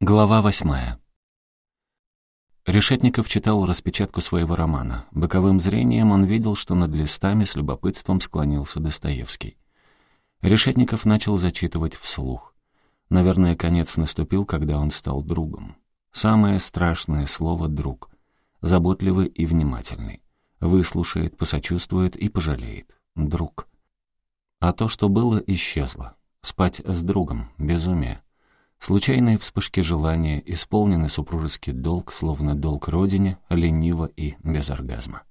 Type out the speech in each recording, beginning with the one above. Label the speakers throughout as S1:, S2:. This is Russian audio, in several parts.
S1: Глава восьмая. Решетников читал распечатку своего романа. Боковым зрением он видел, что над листами с любопытством склонился Достоевский. Решетников начал зачитывать вслух. Наверное, конец наступил, когда он стал другом. Самое страшное слово «друг». Заботливый и внимательный. Выслушает, посочувствует и пожалеет. Друг. А то, что было, исчезло. Спать с другом, безумие. Случайные вспышки желания, исполненный супружеский долг, словно долг родине, лениво и без оргазма.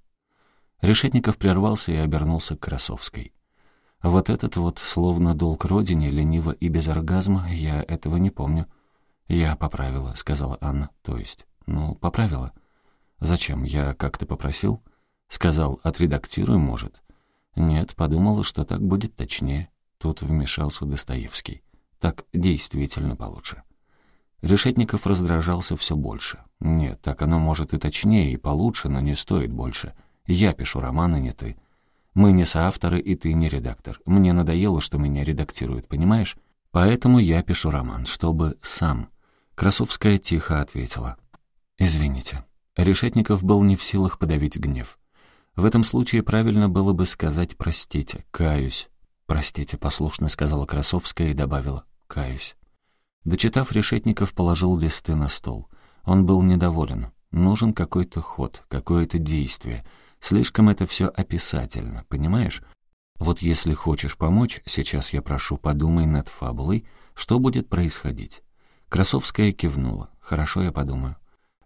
S1: Решетников прервался и обернулся к Красовской. Вот этот вот, словно долг родине, лениво и без оргазма, я этого не помню. «Я поправила», — сказала Анна. «То есть?» «Ну, поправила». «Зачем? Я как-то попросил?» «Сказал, отредактируй, может». «Нет, подумала, что так будет точнее». Тут вмешался Достоевский. Так действительно получше. Решетников раздражался все больше. Нет, так оно может и точнее, и получше, но не стоит больше. Я пишу романы, не ты. Мы не соавторы, и ты не редактор. Мне надоело, что меня редактируют, понимаешь? Поэтому я пишу роман, чтобы сам. Красовская тихо ответила. «Извините». Решетников был не в силах подавить гнев. В этом случае правильно было бы сказать «простите», «каюсь». «Простите», — послушно сказала Красовская и добавила Каюсь. Дочитав, Решетников положил листы на стол. Он был недоволен. Нужен какой-то ход, какое-то действие. Слишком это все описательно, понимаешь? Вот если хочешь помочь, сейчас я прошу, подумай над фабулой, что будет происходить. Красовская кивнула. «Хорошо, я подумаю».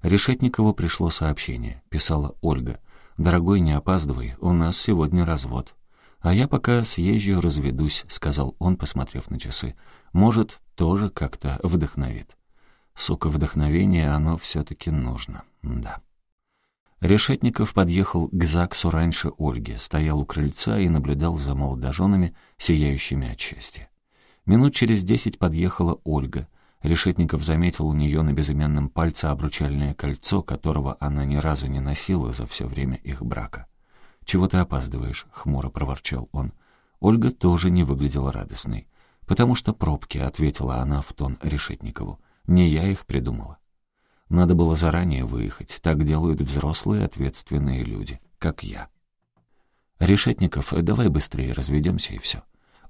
S1: Решетникову пришло сообщение. Писала Ольга. «Дорогой, не опаздывай, у нас сегодня развод». «А я пока съезжу, разведусь», — сказал он, посмотрев на часы. «Может, тоже как-то вдохновит». Сука, вдохновение, оно все-таки нужно, да. Решетников подъехал к ЗАГСу раньше Ольги, стоял у крыльца и наблюдал за молодоженами, сияющими от счастья. Минут через десять подъехала Ольга. Решетников заметил у нее на безымянном пальце обручальное кольцо, которого она ни разу не носила за все время их брака. «Чего ты опаздываешь?» — хмуро проворчал он. Ольга тоже не выглядела радостной. «Потому что пробки», — ответила она в тон Решетникову. «Не я их придумала». Надо было заранее выехать. Так делают взрослые ответственные люди, как я. «Решетников, давай быстрее разведемся и все.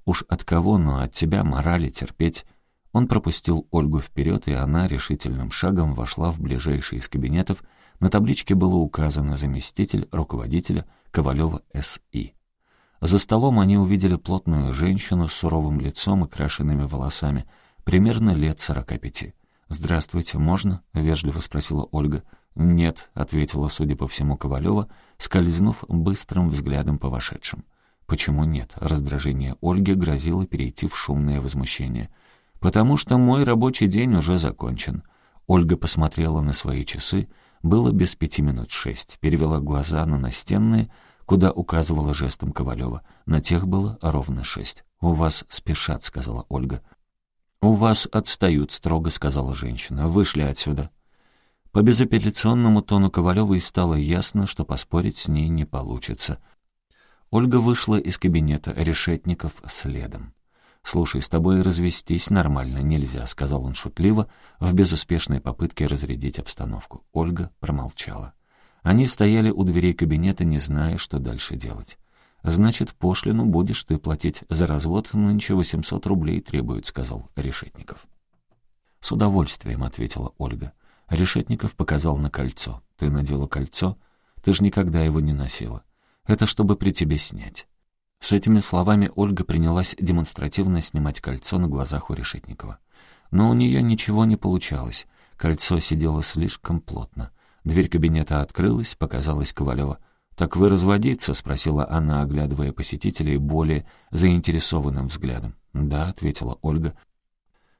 S1: Уж от кого, но от тебя морали терпеть». Он пропустил Ольгу вперед, и она решительным шагом вошла в ближайший из кабинетов. На табличке было указано заместитель руководителя Ковалева С.И. За столом они увидели плотную женщину с суровым лицом и крашенными волосами, примерно лет сорока пяти. «Здравствуйте, можно?» — вежливо спросила Ольга. «Нет», — ответила, судя по всему, Ковалева, скользнув быстрым взглядом по вошедшим. «Почему нет?» — раздражение Ольги грозило перейти в шумное возмущение. «Потому что мой рабочий день уже закончен». Ольга посмотрела на свои часы. Было без пяти минут шесть. Перевела глаза на настенные, куда указывала жестом Ковалева. На тех было ровно шесть. «У вас спешат», — сказала Ольга. «У вас отстают», — строго сказала женщина. «Вышли отсюда». По безапелляционному тону Ковалевой стало ясно, что поспорить с ней не получится. Ольга вышла из кабинета решетников следом. «Слушай, с тобой развестись нормально нельзя», — сказал он шутливо, в безуспешной попытке разрядить обстановку. Ольга промолчала. Они стояли у дверей кабинета, не зная, что дальше делать. «Значит, пошлину будешь ты платить за развод, нынче 800 рублей требуют», — сказал Решетников. «С удовольствием», — ответила Ольга. Решетников показал на кольцо. «Ты надела кольцо? Ты же никогда его не носила. Это чтобы при тебе снять». С этими словами Ольга принялась демонстративно снимать кольцо на глазах у Решетникова. Но у нее ничего не получалось. Кольцо сидело слишком плотно. Дверь кабинета открылась, показалась Ковалева. «Так вы разводиться?» — спросила она, оглядывая посетителей более заинтересованным взглядом. «Да», — ответила Ольга,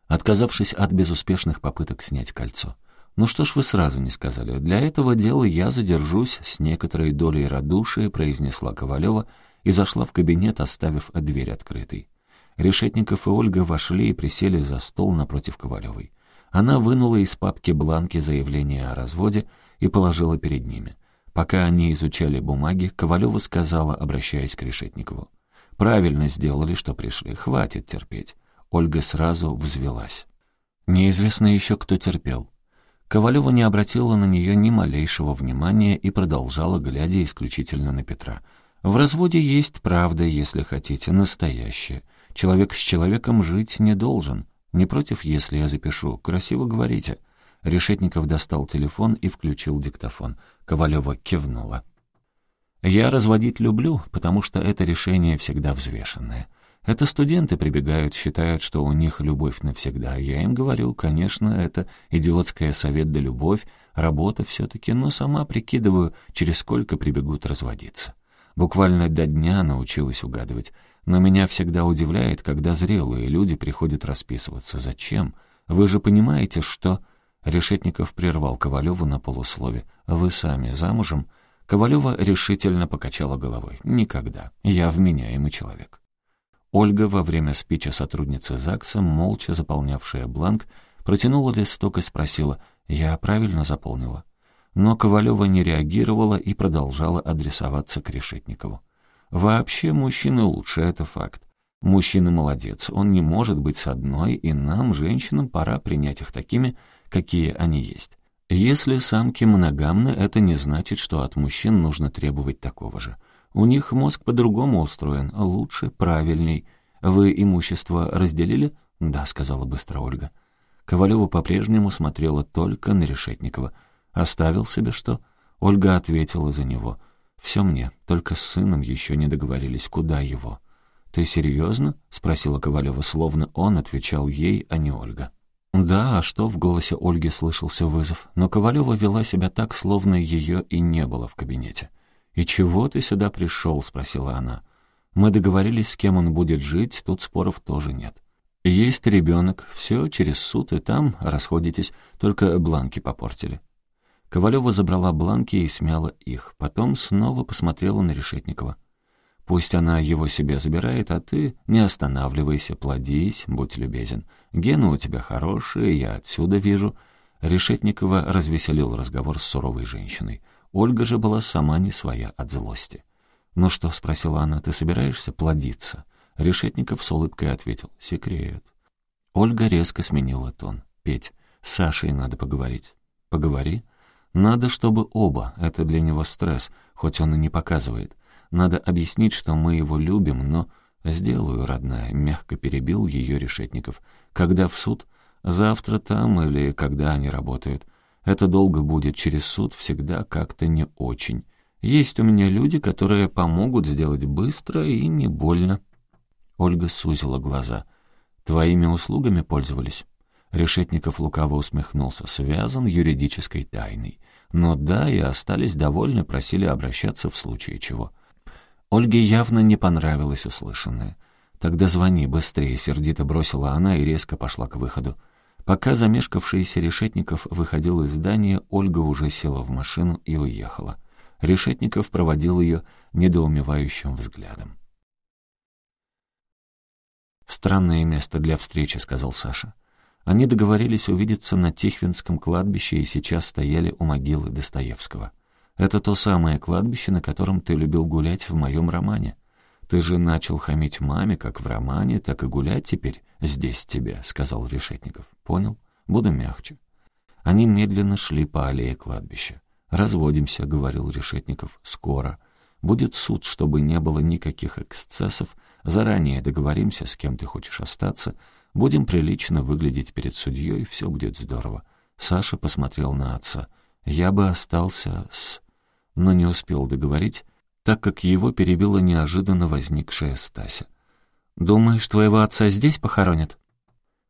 S1: отказавшись от безуспешных попыток снять кольцо. «Ну что ж вы сразу не сказали? Для этого дела я задержусь с некоторой долей радушия», — произнесла Ковалева и зашла в кабинет, оставив дверь открытой. Решетников и Ольга вошли и присели за стол напротив Ковалевой. Она вынула из папки бланки заявления о разводе и положила перед ними. Пока они изучали бумаги, Ковалева сказала, обращаясь к Решетникову. Правильно сделали, что пришли. Хватит терпеть. Ольга сразу взвелась. Неизвестно еще, кто терпел. Ковалева не обратила на нее ни малейшего внимания и продолжала, глядя исключительно на Петра. «В разводе есть правда, если хотите, настоящая. Человек с человеком жить не должен. Не против, если я запишу. Красиво говорите». Решетников достал телефон и включил диктофон. Ковалева кивнула. «Я разводить люблю, потому что это решение всегда взвешенное. Это студенты прибегают, считают, что у них любовь навсегда. Я им говорю, конечно, это идиотская совет да любовь, работа все-таки, но сама прикидываю, через сколько прибегут разводиться. Буквально до дня научилась угадывать. Но меня всегда удивляет, когда зрелые люди приходят расписываться. Зачем? Вы же понимаете, что... Решетников прервал Ковалеву на полуслове. «Вы сами замужем?» Ковалева решительно покачала головой. «Никогда. Я вменяемый человек». Ольга во время спича сотрудницы ЗАГСа, молча заполнявшая бланк, протянула листок и спросила, «Я правильно заполнила?» Но Ковалева не реагировала и продолжала адресоваться к Решетникову. «Вообще мужчины лучше, это факт. Мужчина молодец, он не может быть с одной, и нам, женщинам, пора принять их такими, какие они есть. Если самки моногамны, это не значит, что от мужчин нужно требовать такого же. У них мозг по-другому устроен, лучше, правильней. Вы имущество разделили? Да, сказала быстро Ольга. Ковалева по-прежнему смотрела только на Решетникова. Оставил себе что? Ольга ответила за него. Все мне, только с сыном еще не договорились, куда его. «Ты серьезно?» — спросила Ковалева, словно он отвечал ей, а не Ольга. Да, а что в голосе Ольги слышался вызов, но Ковалева вела себя так, словно ее и не было в кабинете. «И чего ты сюда пришел?» — спросила она. «Мы договорились, с кем он будет жить, тут споров тоже нет. Есть ребенок, все через суд, и там расходитесь, только бланки попортили». Ковалева забрала бланки и смяла их, потом снова посмотрела на Решетникова. «Пусть она его себе забирает, а ты не останавливайся, плодись, будь любезен. Гены у тебя хорошие, я отсюда вижу». Решетникова развеселил разговор с суровой женщиной. Ольга же была сама не своя от злости. «Ну что?» — спросила она. «Ты собираешься плодиться?» Решетников с улыбкой ответил. «Секрет». Ольга резко сменила тон. «Петь, с Сашей надо поговорить». «Поговори». «Надо, чтобы оба. Это для него стресс, хоть он и не показывает. Надо объяснить, что мы его любим, но...» «Сделаю, родная», — мягко перебил ее Решетников. «Когда в суд? Завтра там или когда они работают?» Это долго будет через суд, всегда как-то не очень. Есть у меня люди, которые помогут сделать быстро и не больно». Ольга сузила глаза. «Твоими услугами пользовались?» Решетников лукаво усмехнулся. «Связан юридической тайной. Но да, и остались довольны, просили обращаться в случае чего». Ольге явно не понравилось услышанное. «Тогда звони быстрее», — сердито бросила она и резко пошла к выходу. Пока замешкавшийся Решетников выходил из здания, Ольга уже села в машину и уехала. Решетников проводил ее недоумевающим взглядом. «Странное место для встречи», — сказал Саша. Они договорились увидеться на Тихвинском кладбище и сейчас стояли у могилы Достоевского. «Это то самое кладбище, на котором ты любил гулять в моем романе. Ты же начал хамить маме, как в романе, так и гулять теперь здесь тебе», — сказал Решетников. «Понял? Буду мягче». Они медленно шли по аллее кладбища. «Разводимся», — говорил Решетников, — «скоро. Будет суд, чтобы не было никаких эксцессов. Заранее договоримся, с кем ты хочешь остаться. Будем прилично выглядеть перед судьей, все будет здорово». Саша посмотрел на отца. «Я бы остался с...» Но не успел договорить, так как его перебила неожиданно возникшая Стася. «Думаешь, твоего отца здесь похоронят?»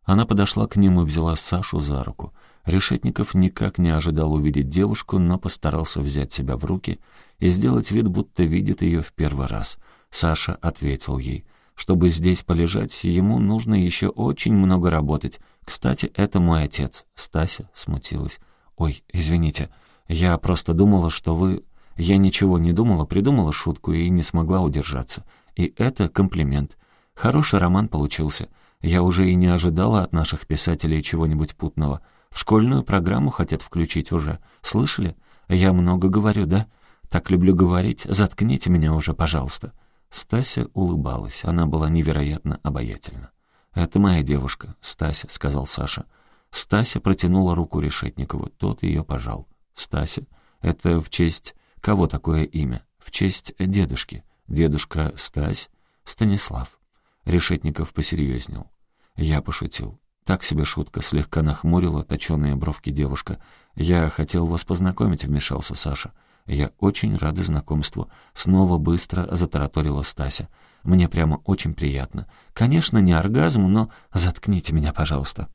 S1: Она подошла к нему и взяла Сашу за руку. Решетников никак не ожидал увидеть девушку, но постарался взять себя в руки и сделать вид, будто видит ее в первый раз. Саша ответил ей. «Чтобы здесь полежать, ему нужно еще очень много работать. Кстати, это мой отец». Стася смутилась. «Ой, извините, я просто думала, что вы...» Я ничего не думала, придумала шутку и не смогла удержаться. И это комплимент. Хороший роман получился. Я уже и не ожидала от наших писателей чего-нибудь путного. В школьную программу хотят включить уже. Слышали? Я много говорю, да? Так люблю говорить. Заткните меня уже, пожалуйста. Стася улыбалась, она была невероятно обаятельна. «Это моя девушка, Стася», — сказал Саша. Стася протянула руку Решетникову, тот ее пожал. «Стася? Это в честь... Кого такое имя? В честь дедушки. Дедушка Стась? Станислав». Решетников посерьезнел. Я пошутил. Так себе шутка, слегка нахмурила точеные бровки девушка. «Я хотел вас познакомить», — вмешался Саша. «Я очень рада знакомству». Снова быстро затараторила Стася. «Мне прямо очень приятно. Конечно, не оргазм, но заткните меня, пожалуйста».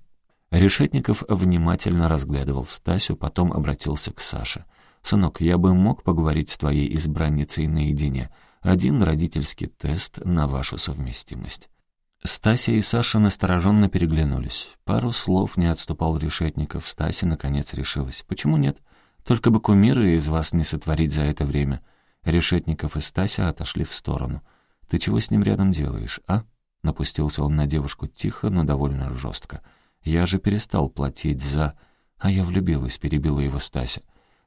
S1: Решетников внимательно разглядывал Стасю, потом обратился к Саше. «Сынок, я бы мог поговорить с твоей избранницей наедине. Один родительский тест на вашу совместимость». Стася и Саша настороженно переглянулись. Пару слов не отступал Решетников. Стася, наконец, решилась. «Почему нет? Только бы кумиры из вас не сотворить за это время». Решетников и Стася отошли в сторону. «Ты чего с ним рядом делаешь, а?» Напустился он на девушку тихо, но довольно жестко. «Я же перестал платить за...» «А я влюбилась», — перебила его Стася.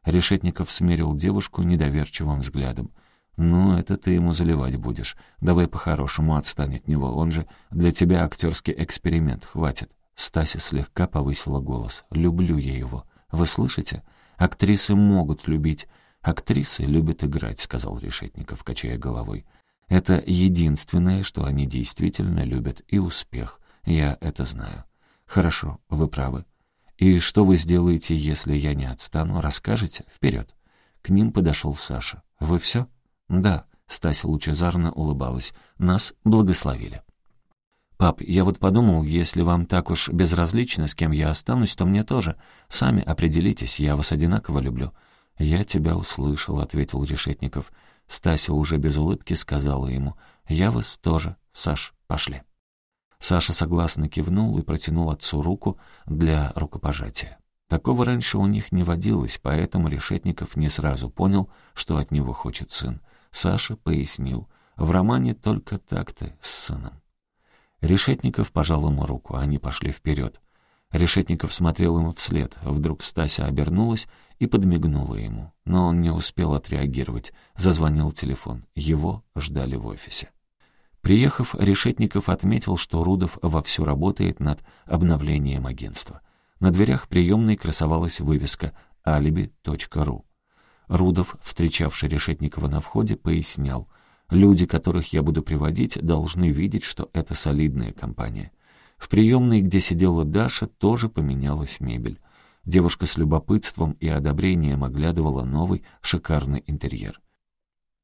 S1: Решетников смерил девушку недоверчивым взглядом. «Ну, это ты ему заливать будешь. Давай по-хорошему отстань от него. Он же для тебя актерский эксперимент. Хватит». Стася слегка повысила голос. «Люблю я его. Вы слышите? Актрисы могут любить. Актрисы любят играть», — сказал Решетников, качая головой. «Это единственное, что они действительно любят, и успех. Я это знаю». «Хорошо, вы правы. И что вы сделаете, если я не отстану? Расскажете? Вперед!» К ним подошел Саша. «Вы все?» «Да», — Стася лучезарно улыбалась, — «нас благословили». «Пап, я вот подумал, если вам так уж безразлично, с кем я останусь, то мне тоже. Сами определитесь, я вас одинаково люблю». «Я тебя услышал», — ответил Решетников. Стася уже без улыбки сказала ему. «Я вас тоже. Саш, пошли». Саша согласно кивнул и протянул отцу руку для рукопожатия. Такого раньше у них не водилось, поэтому Решетников не сразу понял, что от него хочет сын. Саша пояснил. В романе только так-то с сыном. Решетников пожал ему руку, они пошли вперед. Решетников смотрел ему вслед. Вдруг Стася обернулась и подмигнула ему. Но он не успел отреагировать. Зазвонил телефон. Его ждали в офисе. Приехав, Решетников отметил, что Рудов вовсю работает над обновлением агентства. На дверях приемной красовалась вывеска «Алиби.ру». Рудов, встречавший Решетникова на входе, пояснял, «Люди, которых я буду приводить, должны видеть, что это солидная компания». В приемной, где сидела Даша, тоже поменялась мебель. Девушка с любопытством и одобрением оглядывала новый, шикарный интерьер.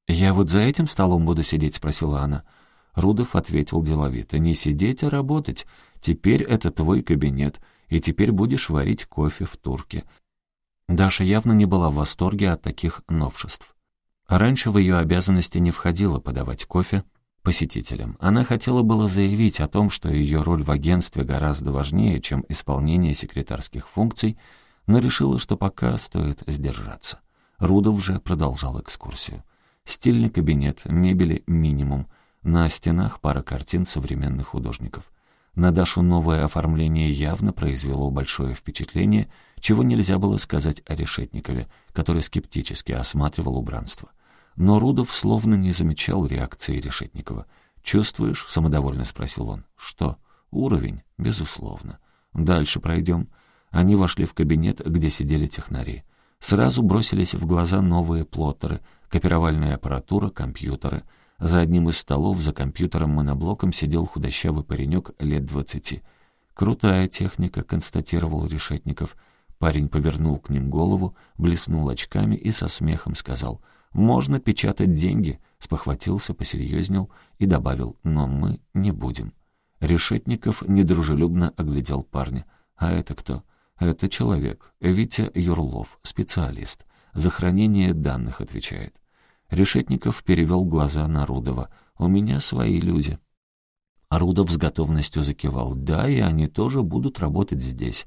S1: «Я вот за этим столом буду сидеть?» — спросила она. Рудов ответил деловито. «Не сидеть, а работать. Теперь это твой кабинет, и теперь будешь варить кофе в турке. Даша явно не была в восторге от таких новшеств. Раньше в ее обязанности не входило подавать кофе посетителям. Она хотела было заявить о том, что ее роль в агентстве гораздо важнее, чем исполнение секретарских функций, но решила, что пока стоит сдержаться. Рудов же продолжал экскурсию. Стильный кабинет, мебели минимум, на стенах пара картин современных художников. На Дашу новое оформление явно произвело большое впечатление, чего нельзя было сказать о Решетникове, который скептически осматривал убранство. Но Рудов словно не замечал реакции Решетникова. «Чувствуешь?» — самодовольно спросил он. «Что?» «Уровень?» «Безусловно». «Дальше пройдем». Они вошли в кабинет, где сидели технари. Сразу бросились в глаза новые плоттеры, копировальная аппаратура, компьютеры — за одним из столов за компьютером-моноблоком сидел худощавый паренек лет двадцати. «Крутая техника», — констатировал Решетников. Парень повернул к ним голову, блеснул очками и со смехом сказал «Можно печатать деньги», — спохватился, посерьезнел и добавил «Но мы не будем». Решетников недружелюбно оглядел парня. «А это кто?» «Это человек. Витя Юрлов, специалист. За хранение данных отвечает». Решетников перевел глаза на Рудова. «У меня свои люди». Рудов с готовностью закивал. «Да, и они тоже будут работать здесь».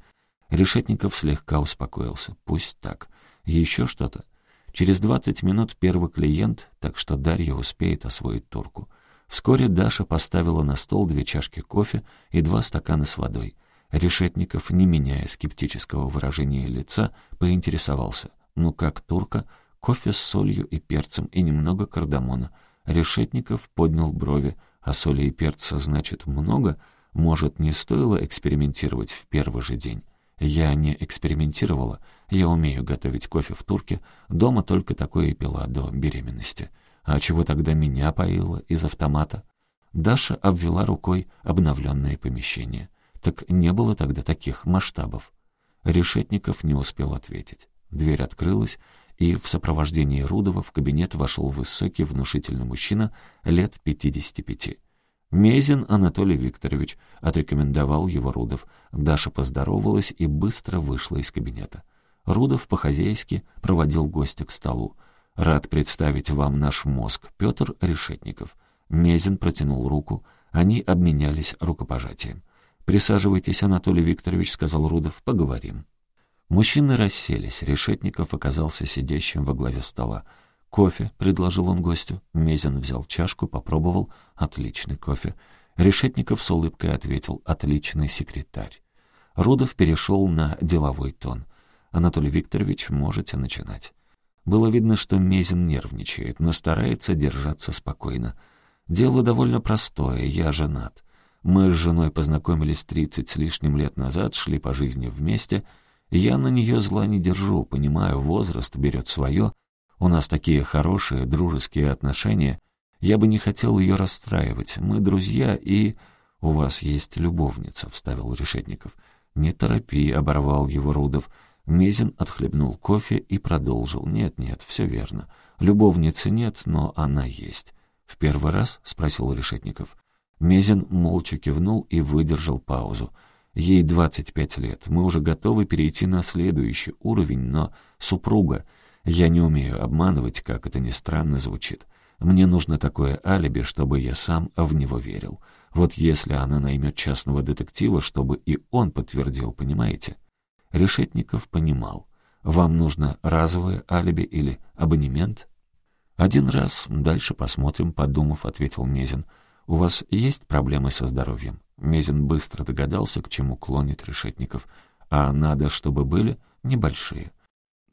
S1: Решетников слегка успокоился. «Пусть так. Еще что-то?» Через двадцать минут первый клиент, так что Дарья успеет освоить турку. Вскоре Даша поставила на стол две чашки кофе и два стакана с водой. Решетников, не меняя скептического выражения лица, поинтересовался. «Ну как турка?» кофе с солью и перцем и немного кардамона. Решетников поднял брови. «А соли и перца, значит, много? Может, не стоило экспериментировать в первый же день?» «Я не экспериментировала. Я умею готовить кофе в турке. Дома только такое и пила до беременности. А чего тогда меня поило из автомата?» Даша обвела рукой обновленное помещение. Так не было тогда таких масштабов. Решетников не успел ответить. Дверь открылась, и в сопровождении Рудова в кабинет вошел высокий внушительный мужчина лет 55. «Мезин Анатолий Викторович», — отрекомендовал его Рудов. Даша поздоровалась и быстро вышла из кабинета. Рудов по-хозяйски проводил гостя к столу. «Рад представить вам наш мозг, Петр Решетников». Мезин протянул руку, они обменялись рукопожатием. «Присаживайтесь, Анатолий Викторович», — сказал Рудов, — «поговорим». Мужчины расселись, Решетников оказался сидящим во главе стола. «Кофе», — предложил он гостю. Мезин взял чашку, попробовал. «Отличный кофе». Решетников с улыбкой ответил «Отличный секретарь». Рудов перешел на деловой тон. «Анатолий Викторович, можете начинать». Было видно, что Мезин нервничает, но старается держаться спокойно. «Дело довольно простое, я женат. Мы с женой познакомились тридцать с лишним лет назад, шли по жизни вместе — я на нее зла не держу, понимаю, возраст берет свое. У нас такие хорошие, дружеские отношения. Я бы не хотел ее расстраивать. Мы друзья и... «У вас есть любовница», — вставил Решетников. «Не торопи», — оборвал его Рудов. Мезин отхлебнул кофе и продолжил. «Нет-нет, все верно. Любовницы нет, но она есть». «В первый раз?» — спросил Решетников. Мезин молча кивнул и выдержал паузу. Ей 25 лет. Мы уже готовы перейти на следующий уровень, но супруга... Я не умею обманывать, как это ни странно звучит. Мне нужно такое алиби, чтобы я сам в него верил. Вот если она наймет частного детектива, чтобы и он подтвердил, понимаете? Решетников понимал. Вам нужно разовое алиби или абонемент? Один раз, дальше посмотрим, подумав, ответил Мезин. У вас есть проблемы со здоровьем? Мезин быстро догадался, к чему клонит Решетников, а надо, чтобы были небольшие.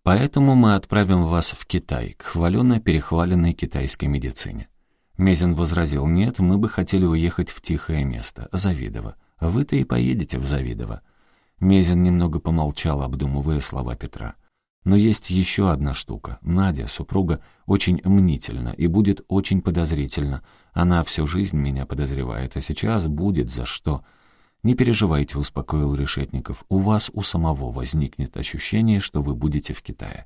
S1: Поэтому мы отправим вас в Китай, к хваленно-перехваленной китайской медицине. Мезин возразил, нет, мы бы хотели уехать в тихое место, Завидово. Вы-то и поедете в Завидово. Мезин немного помолчал, обдумывая слова Петра. Но есть еще одна штука. Надя, супруга, очень мнительна и будет очень подозрительна. Она всю жизнь меня подозревает, а сейчас будет за что. «Не переживайте», — успокоил Решетников. «У вас у самого возникнет ощущение, что вы будете в Китае.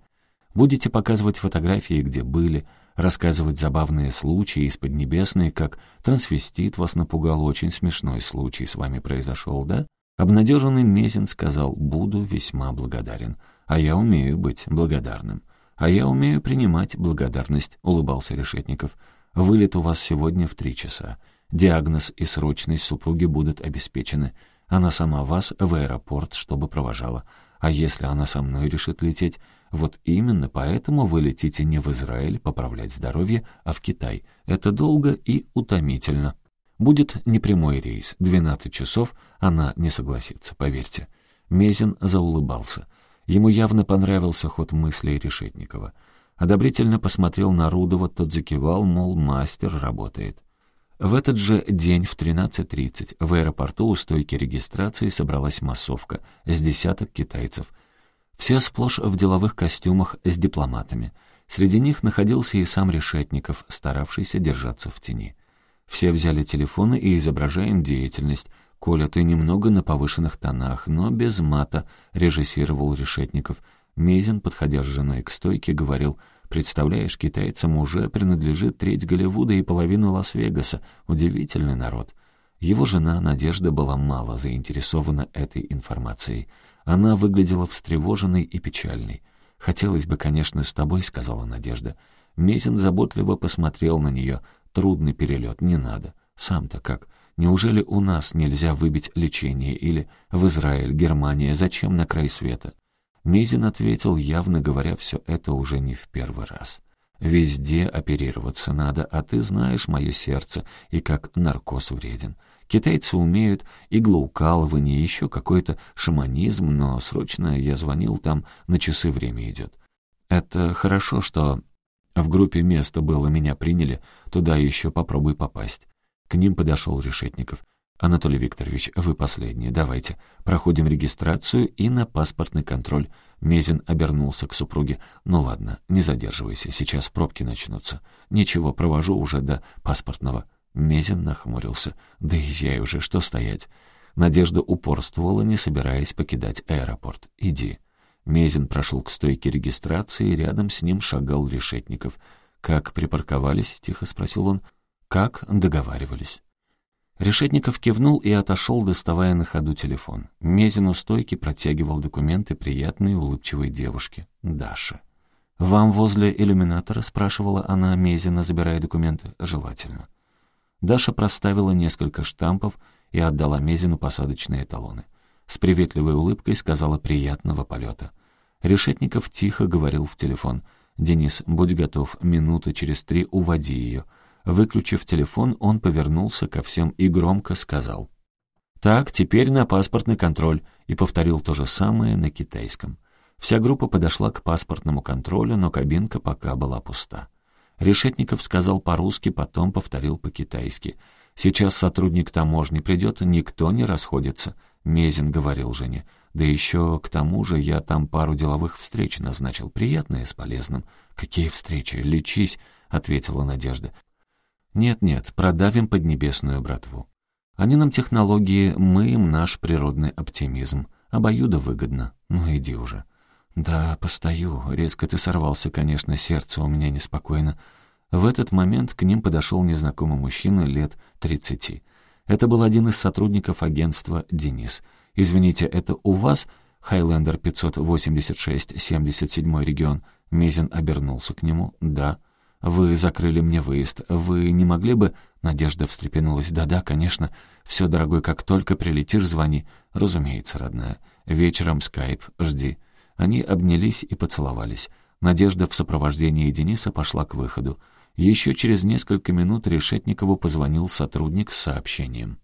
S1: Будете показывать фотографии, где были, рассказывать забавные случаи из Поднебесной, как трансвестит вас напугал, очень смешной случай с вами произошел, да?» Обнадеженный Мезин сказал «Буду весьма благодарен». А я умею быть благодарным. А я умею принимать благодарность, улыбался Решетников. Вылет у вас сегодня в три часа. Диагноз и срочность супруги будут обеспечены. Она сама вас в аэропорт, чтобы провожала. А если она со мной решит лететь, вот именно поэтому вы летите не в Израиль поправлять здоровье, а в Китай. Это долго и утомительно. Будет непрямой рейс, 12 часов, она не согласится, поверьте. Мезин заулыбался. Ему явно понравился ход мыслей Решетникова. Одобрительно посмотрел на Рудова, тот закивал, мол, мастер работает. В этот же день в 13.30 в аэропорту у стойки регистрации собралась массовка с десяток китайцев. Все сплошь в деловых костюмах с дипломатами. Среди них находился и сам Решетников, старавшийся держаться в тени. Все взяли телефоны и изображаем деятельность, «Коля, ты немного на повышенных тонах, но без мата», — режиссировал Решетников. Мезин, подходя с женой к стойке, говорил, «Представляешь, китайцам уже принадлежит треть Голливуда и половина Лас-Вегаса. Удивительный народ». Его жена Надежда была мало заинтересована этой информацией. Она выглядела встревоженной и печальной. «Хотелось бы, конечно, с тобой», — сказала Надежда. Мезин заботливо посмотрел на нее. «Трудный перелет, не надо. Сам-то как?» Неужели у нас нельзя выбить лечение? Или в Израиль, Германия? Зачем на край света?» Мезин ответил, явно говоря все это уже не в первый раз. «Везде оперироваться надо, а ты знаешь мое сердце и как наркоз вреден. Китайцы умеют иглоукалывание, еще какой-то шаманизм, но срочно я звонил там, на часы время идет. Это хорошо, что В группе место было, меня приняли, туда еще попробуй попасть. К ним подошел Решетников. «Анатолий Викторович, вы последний, давайте. Проходим регистрацию и на паспортный контроль». Мезин обернулся к супруге. «Ну ладно, не задерживайся, сейчас пробки начнутся. Ничего, провожу уже до паспортного». Мезин нахмурился. «Да езжай уже, что стоять?» Надежда упорствовала, не собираясь покидать аэропорт. «Иди». Мезин прошел к стойке регистрации, рядом с ним шагал Решетников. «Как припарковались?» — тихо спросил он. «Как договаривались?» Решетников кивнул и отошел, доставая на ходу телефон. Мезин у стойки протягивал документы приятной улыбчивой девушке. Даше. «Вам возле иллюминатора?» — спрашивала она Мезина, забирая документы. «Желательно». Даша проставила несколько штампов и отдала Мезину посадочные талоны. С приветливой улыбкой сказала «приятного полета». Решетников тихо говорил в телефон. «Денис, будь готов, минуты через три уводи ее». Выключив телефон, он повернулся ко всем и громко сказал. «Так, теперь на паспортный контроль», и повторил то же самое на китайском. Вся группа подошла к паспортному контролю, но кабинка пока была пуста. Решетников сказал по-русски, потом повторил по-китайски. «Сейчас сотрудник таможни придет, никто не расходится», — Мезин говорил жене. «Да еще к тому же я там пару деловых встреч назначил, приятное с полезным». «Какие встречи? Лечись», — ответила Надежда. «Нет-нет, продавим поднебесную братву. Они нам технологии, мы им наш природный оптимизм. Обоюдо выгодно. Ну иди уже». «Да, постою. Резко ты сорвался, конечно, сердце у меня неспокойно». В этот момент к ним подошел незнакомый мужчина лет тридцати. Это был один из сотрудников агентства «Денис». «Извините, это у вас Хайлендер 586, 77 регион?» Мезин обернулся к нему. «Да». «Вы закрыли мне выезд. Вы не могли бы...» Надежда встрепенулась. «Да-да, конечно. Все, дорогой, как только прилетишь, звони. Разумеется, родная. Вечером скайп. Жди». Они обнялись и поцеловались. Надежда в сопровождении Дениса пошла к выходу. Еще через несколько минут Решетникову позвонил сотрудник с сообщением.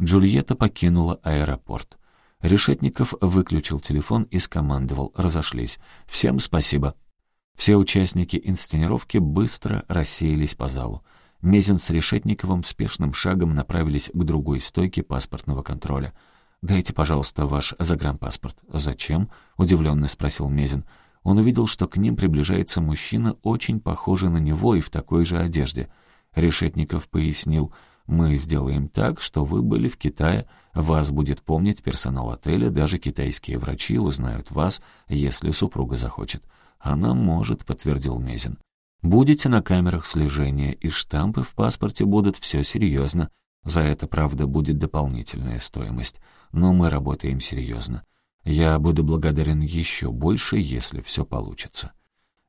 S1: Джульетта покинула аэропорт. Решетников выключил телефон и скомандовал «разошлись». «Всем спасибо». Все участники инсценировки быстро рассеялись по залу. Мезин с Решетниковым спешным шагом направились к другой стойке паспортного контроля. «Дайте, пожалуйста, ваш загранпаспорт». «Зачем?» — удивленно спросил Мезин. Он увидел, что к ним приближается мужчина, очень похожий на него и в такой же одежде. Решетников пояснил, «Мы сделаем так, что вы были в Китае, вас будет помнить персонал отеля, даже китайские врачи узнают вас, если супруга захочет». «Она может», — подтвердил Мезин. «Будете на камерах слежения, и штампы в паспорте будут все серьезно. За это, правда, будет дополнительная стоимость. Но мы работаем серьезно. Я буду благодарен еще больше, если все получится».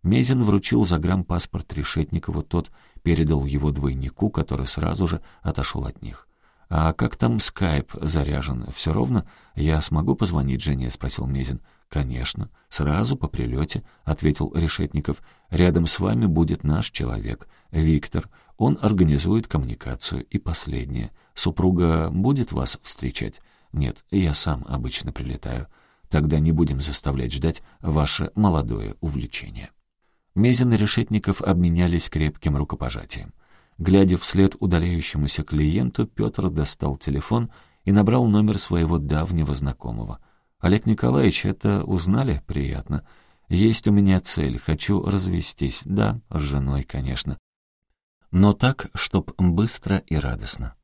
S1: Мезин вручил загранпаспорт Решетникову, тот передал его двойнику, который сразу же отошел от них. «А как там скайп заряжен? Все ровно? Я смогу позвонить жене?» — спросил Мезин. «Конечно, сразу по прилете», — ответил Решетников. «Рядом с вами будет наш человек, Виктор. Он организует коммуникацию. И последнее. Супруга будет вас встречать?» «Нет, я сам обычно прилетаю. Тогда не будем заставлять ждать ваше молодое увлечение». Мезин и Решетников обменялись крепким рукопожатием. Глядя вслед удаляющемуся клиенту, Петр достал телефон и набрал номер своего давнего знакомого — «Олег Николаевич, это узнали? Приятно. Есть у меня цель, хочу развестись. Да, с женой, конечно. Но так, чтоб быстро и радостно.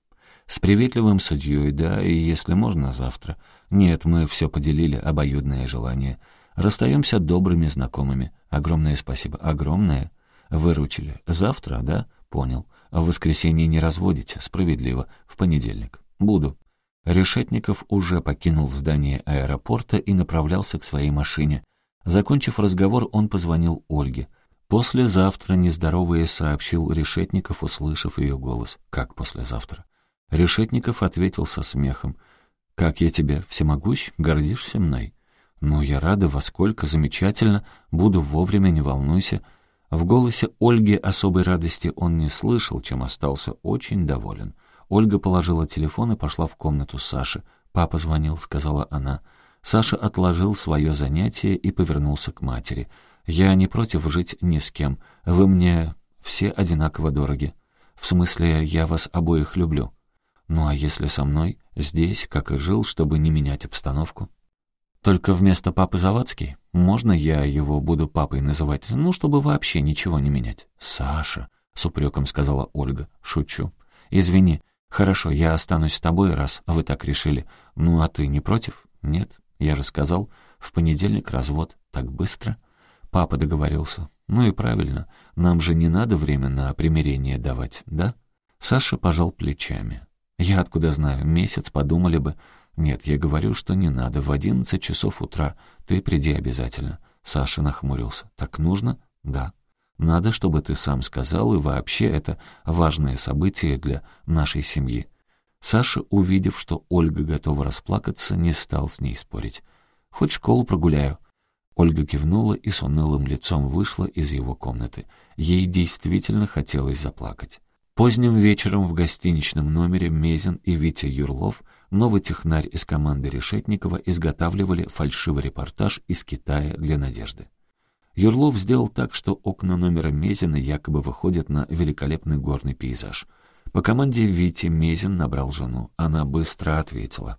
S1: С приветливым судьей, да, и если можно, завтра. Нет, мы все поделили, обоюдное желание. Расстаемся добрыми знакомыми. Огромное спасибо. Огромное. Выручили. Завтра, да? Понял. В воскресенье не разводите. Справедливо. В понедельник. Буду. Решетников уже покинул здание аэропорта и направлялся к своей машине. Закончив разговор, он позвонил Ольге. «Послезавтра, нездоровые», — сообщил Решетников, услышав ее голос. «Как послезавтра?» Решетников ответил со смехом. «Как я тебе, всемогущ? Гордишься мной?» «Ну, я рада, во сколько, замечательно. Буду вовремя, не волнуйся». В голосе Ольги особой радости он не слышал, чем остался очень доволен. Ольга положила телефон и пошла в комнату Саши. «Папа звонил», — сказала она. Саша отложил свое занятие и повернулся к матери. Я не против жить ни с кем. Вы мне все одинаково дороги. В смысле, я вас обоих люблю. Ну а если со мной, здесь, как и жил, чтобы не менять обстановку? Только вместо папы Завадский? Можно я его буду папой называть? Ну, чтобы вообще ничего не менять. Саша, с упреком сказала Ольга. Шучу. Извини. Хорошо, я останусь с тобой, раз вы так решили. Ну, а ты не против? Нет, я же сказал, в понедельник развод. Так быстро? Папа договорился. Ну и правильно, нам же не надо время на примирение давать, да? Саша пожал плечами. Я откуда знаю, месяц подумали бы. Нет, я говорю, что не надо, в одиннадцать часов утра. Ты приди обязательно. Саша нахмурился. Так нужно? Да. Надо, чтобы ты сам сказал, и вообще это важное событие для нашей семьи. Саша, увидев, что Ольга готова расплакаться, не стал с ней спорить. «Хоть школу прогуляю». Ольга кивнула и с унылым лицом вышла из его комнаты. Ей действительно хотелось заплакать. Поздним вечером в гостиничном номере Мезин и Витя Юрлов, новый технарь из команды Решетникова, изготавливали фальшивый репортаж из Китая для «Надежды». Юрлов сделал так, что окна номера Мезина якобы выходят на великолепный горный пейзаж. По команде Вити Мезин набрал жену. Она быстро ответила.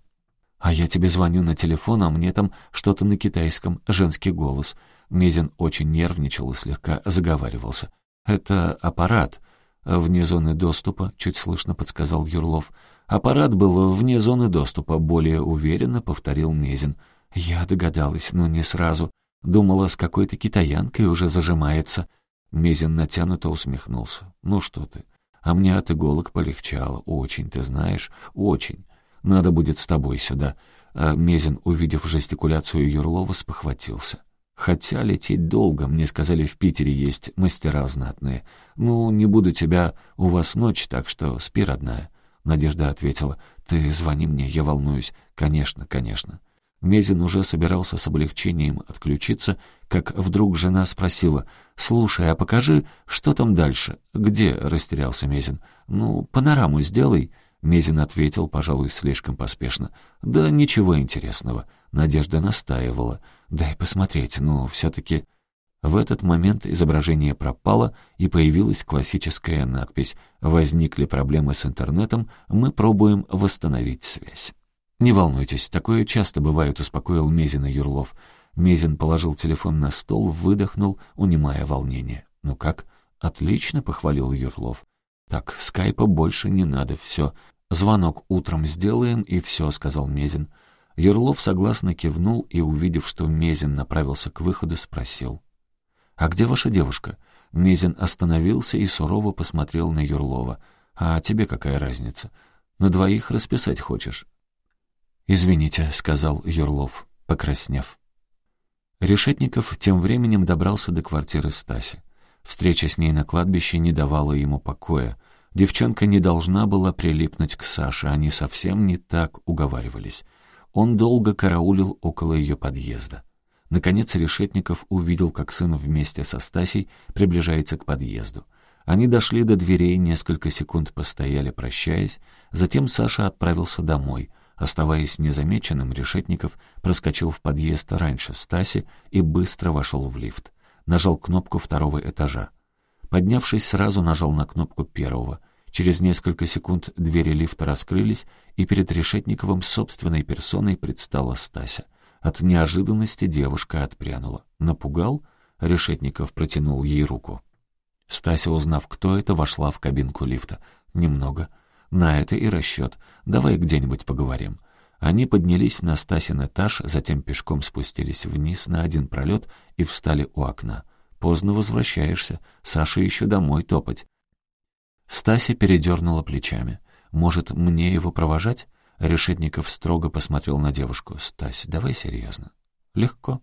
S1: «А я тебе звоню на телефон, а мне там что-то на китайском, женский голос». Мезин очень нервничал и слегка заговаривался. «Это аппарат. Вне зоны доступа», — чуть слышно подсказал Юрлов. «Аппарат был вне зоны доступа», — более уверенно повторил Мезин. «Я догадалась, но не сразу. Думала, с какой-то китаянкой уже зажимается». Мезин натянуто усмехнулся. «Ну что ты, а мне от иголок полегчало. Очень, ты знаешь, очень. Надо будет с тобой сюда». А Мезин, увидев жестикуляцию Юрлова, спохватился. «Хотя лететь долго, мне сказали, в Питере есть мастера знатные. Ну, не буду тебя, у вас ночь, так что спи, родная». Надежда ответила, «Ты звони мне, я волнуюсь». «Конечно, конечно». Мезин уже собирался с облегчением отключиться, как вдруг жена спросила, «Слушай, а покажи, что там дальше?» «Где?» — растерялся Мезин. «Ну, панораму сделай». Мезин ответил, пожалуй, слишком поспешно. «Да ничего интересного». Надежда настаивала. «Дай посмотреть, ну, все-таки...» В этот момент изображение пропало, и появилась классическая надпись «Возникли проблемы с интернетом, мы пробуем восстановить связь». «Не волнуйтесь, такое часто бывает», — успокоил Мезина Юрлов. Мезин положил телефон на стол, выдохнул, унимая волнение. «Ну как?» «Отлично», — похвалил Юрлов. «Так, скайпа больше не надо, все. Звонок утром сделаем, и все», — сказал Мезин. Юрлов согласно кивнул и, увидев, что Мезин направился к выходу, спросил. «А где ваша девушка?» Мезин остановился и сурово посмотрел на Юрлова. «А тебе какая разница? На двоих расписать хочешь?» «Извините», — сказал Юрлов, покраснев. Решетников тем временем добрался до квартиры Стаси. Встреча с ней на кладбище не давала ему покоя. Девчонка не должна была прилипнуть к Саше, они совсем не так уговаривались. Он долго караулил около ее подъезда. Наконец Решетников увидел, как сын вместе со Стасей приближается к подъезду. Они дошли до дверей, несколько секунд постояли, прощаясь, затем Саша отправился домой — Оставаясь незамеченным, Решетников проскочил в подъезд раньше Стаси и быстро вошел в лифт. Нажал кнопку второго этажа. Поднявшись, сразу нажал на кнопку первого. Через несколько секунд двери лифта раскрылись, и перед Решетниковым собственной персоной предстала Стася. От неожиданности девушка отпрянула. «Напугал?» — Решетников протянул ей руку. Стася, узнав, кто это, вошла в кабинку лифта. «Немного». На это и расчет. Давай где-нибудь поговорим». Они поднялись на Стасин этаж, затем пешком спустились вниз на один пролет и встали у окна. «Поздно возвращаешься. Саша еще домой топать». Стася передернула плечами. «Может, мне его провожать?» Решетников строго посмотрел на девушку. «Стась, давай серьезно». «Легко.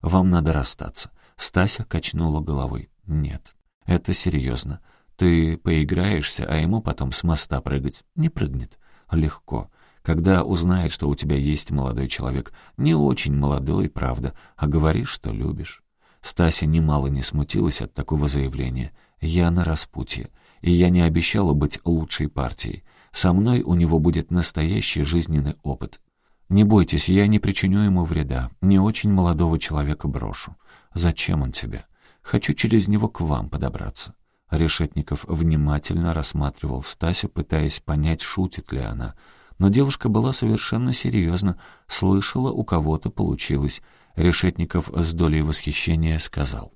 S1: Вам надо расстаться». Стася качнула головой. «Нет, это серьезно. Ты поиграешься, а ему потом с моста прыгать не прыгнет. Легко. Когда узнает, что у тебя есть молодой человек, не очень молодой, правда, а говоришь, что любишь. Стася немало не смутилась от такого заявления. Я на распутье, и я не обещала быть лучшей партией. Со мной у него будет настоящий жизненный опыт. Не бойтесь, я не причиню ему вреда, не очень молодого человека брошу. Зачем он тебе? Хочу через него к вам подобраться». Решетников внимательно рассматривал Стасю, пытаясь понять, шутит ли она. Но девушка была совершенно серьезна, слышала, у кого-то получилось. Решетников с долей восхищения сказал.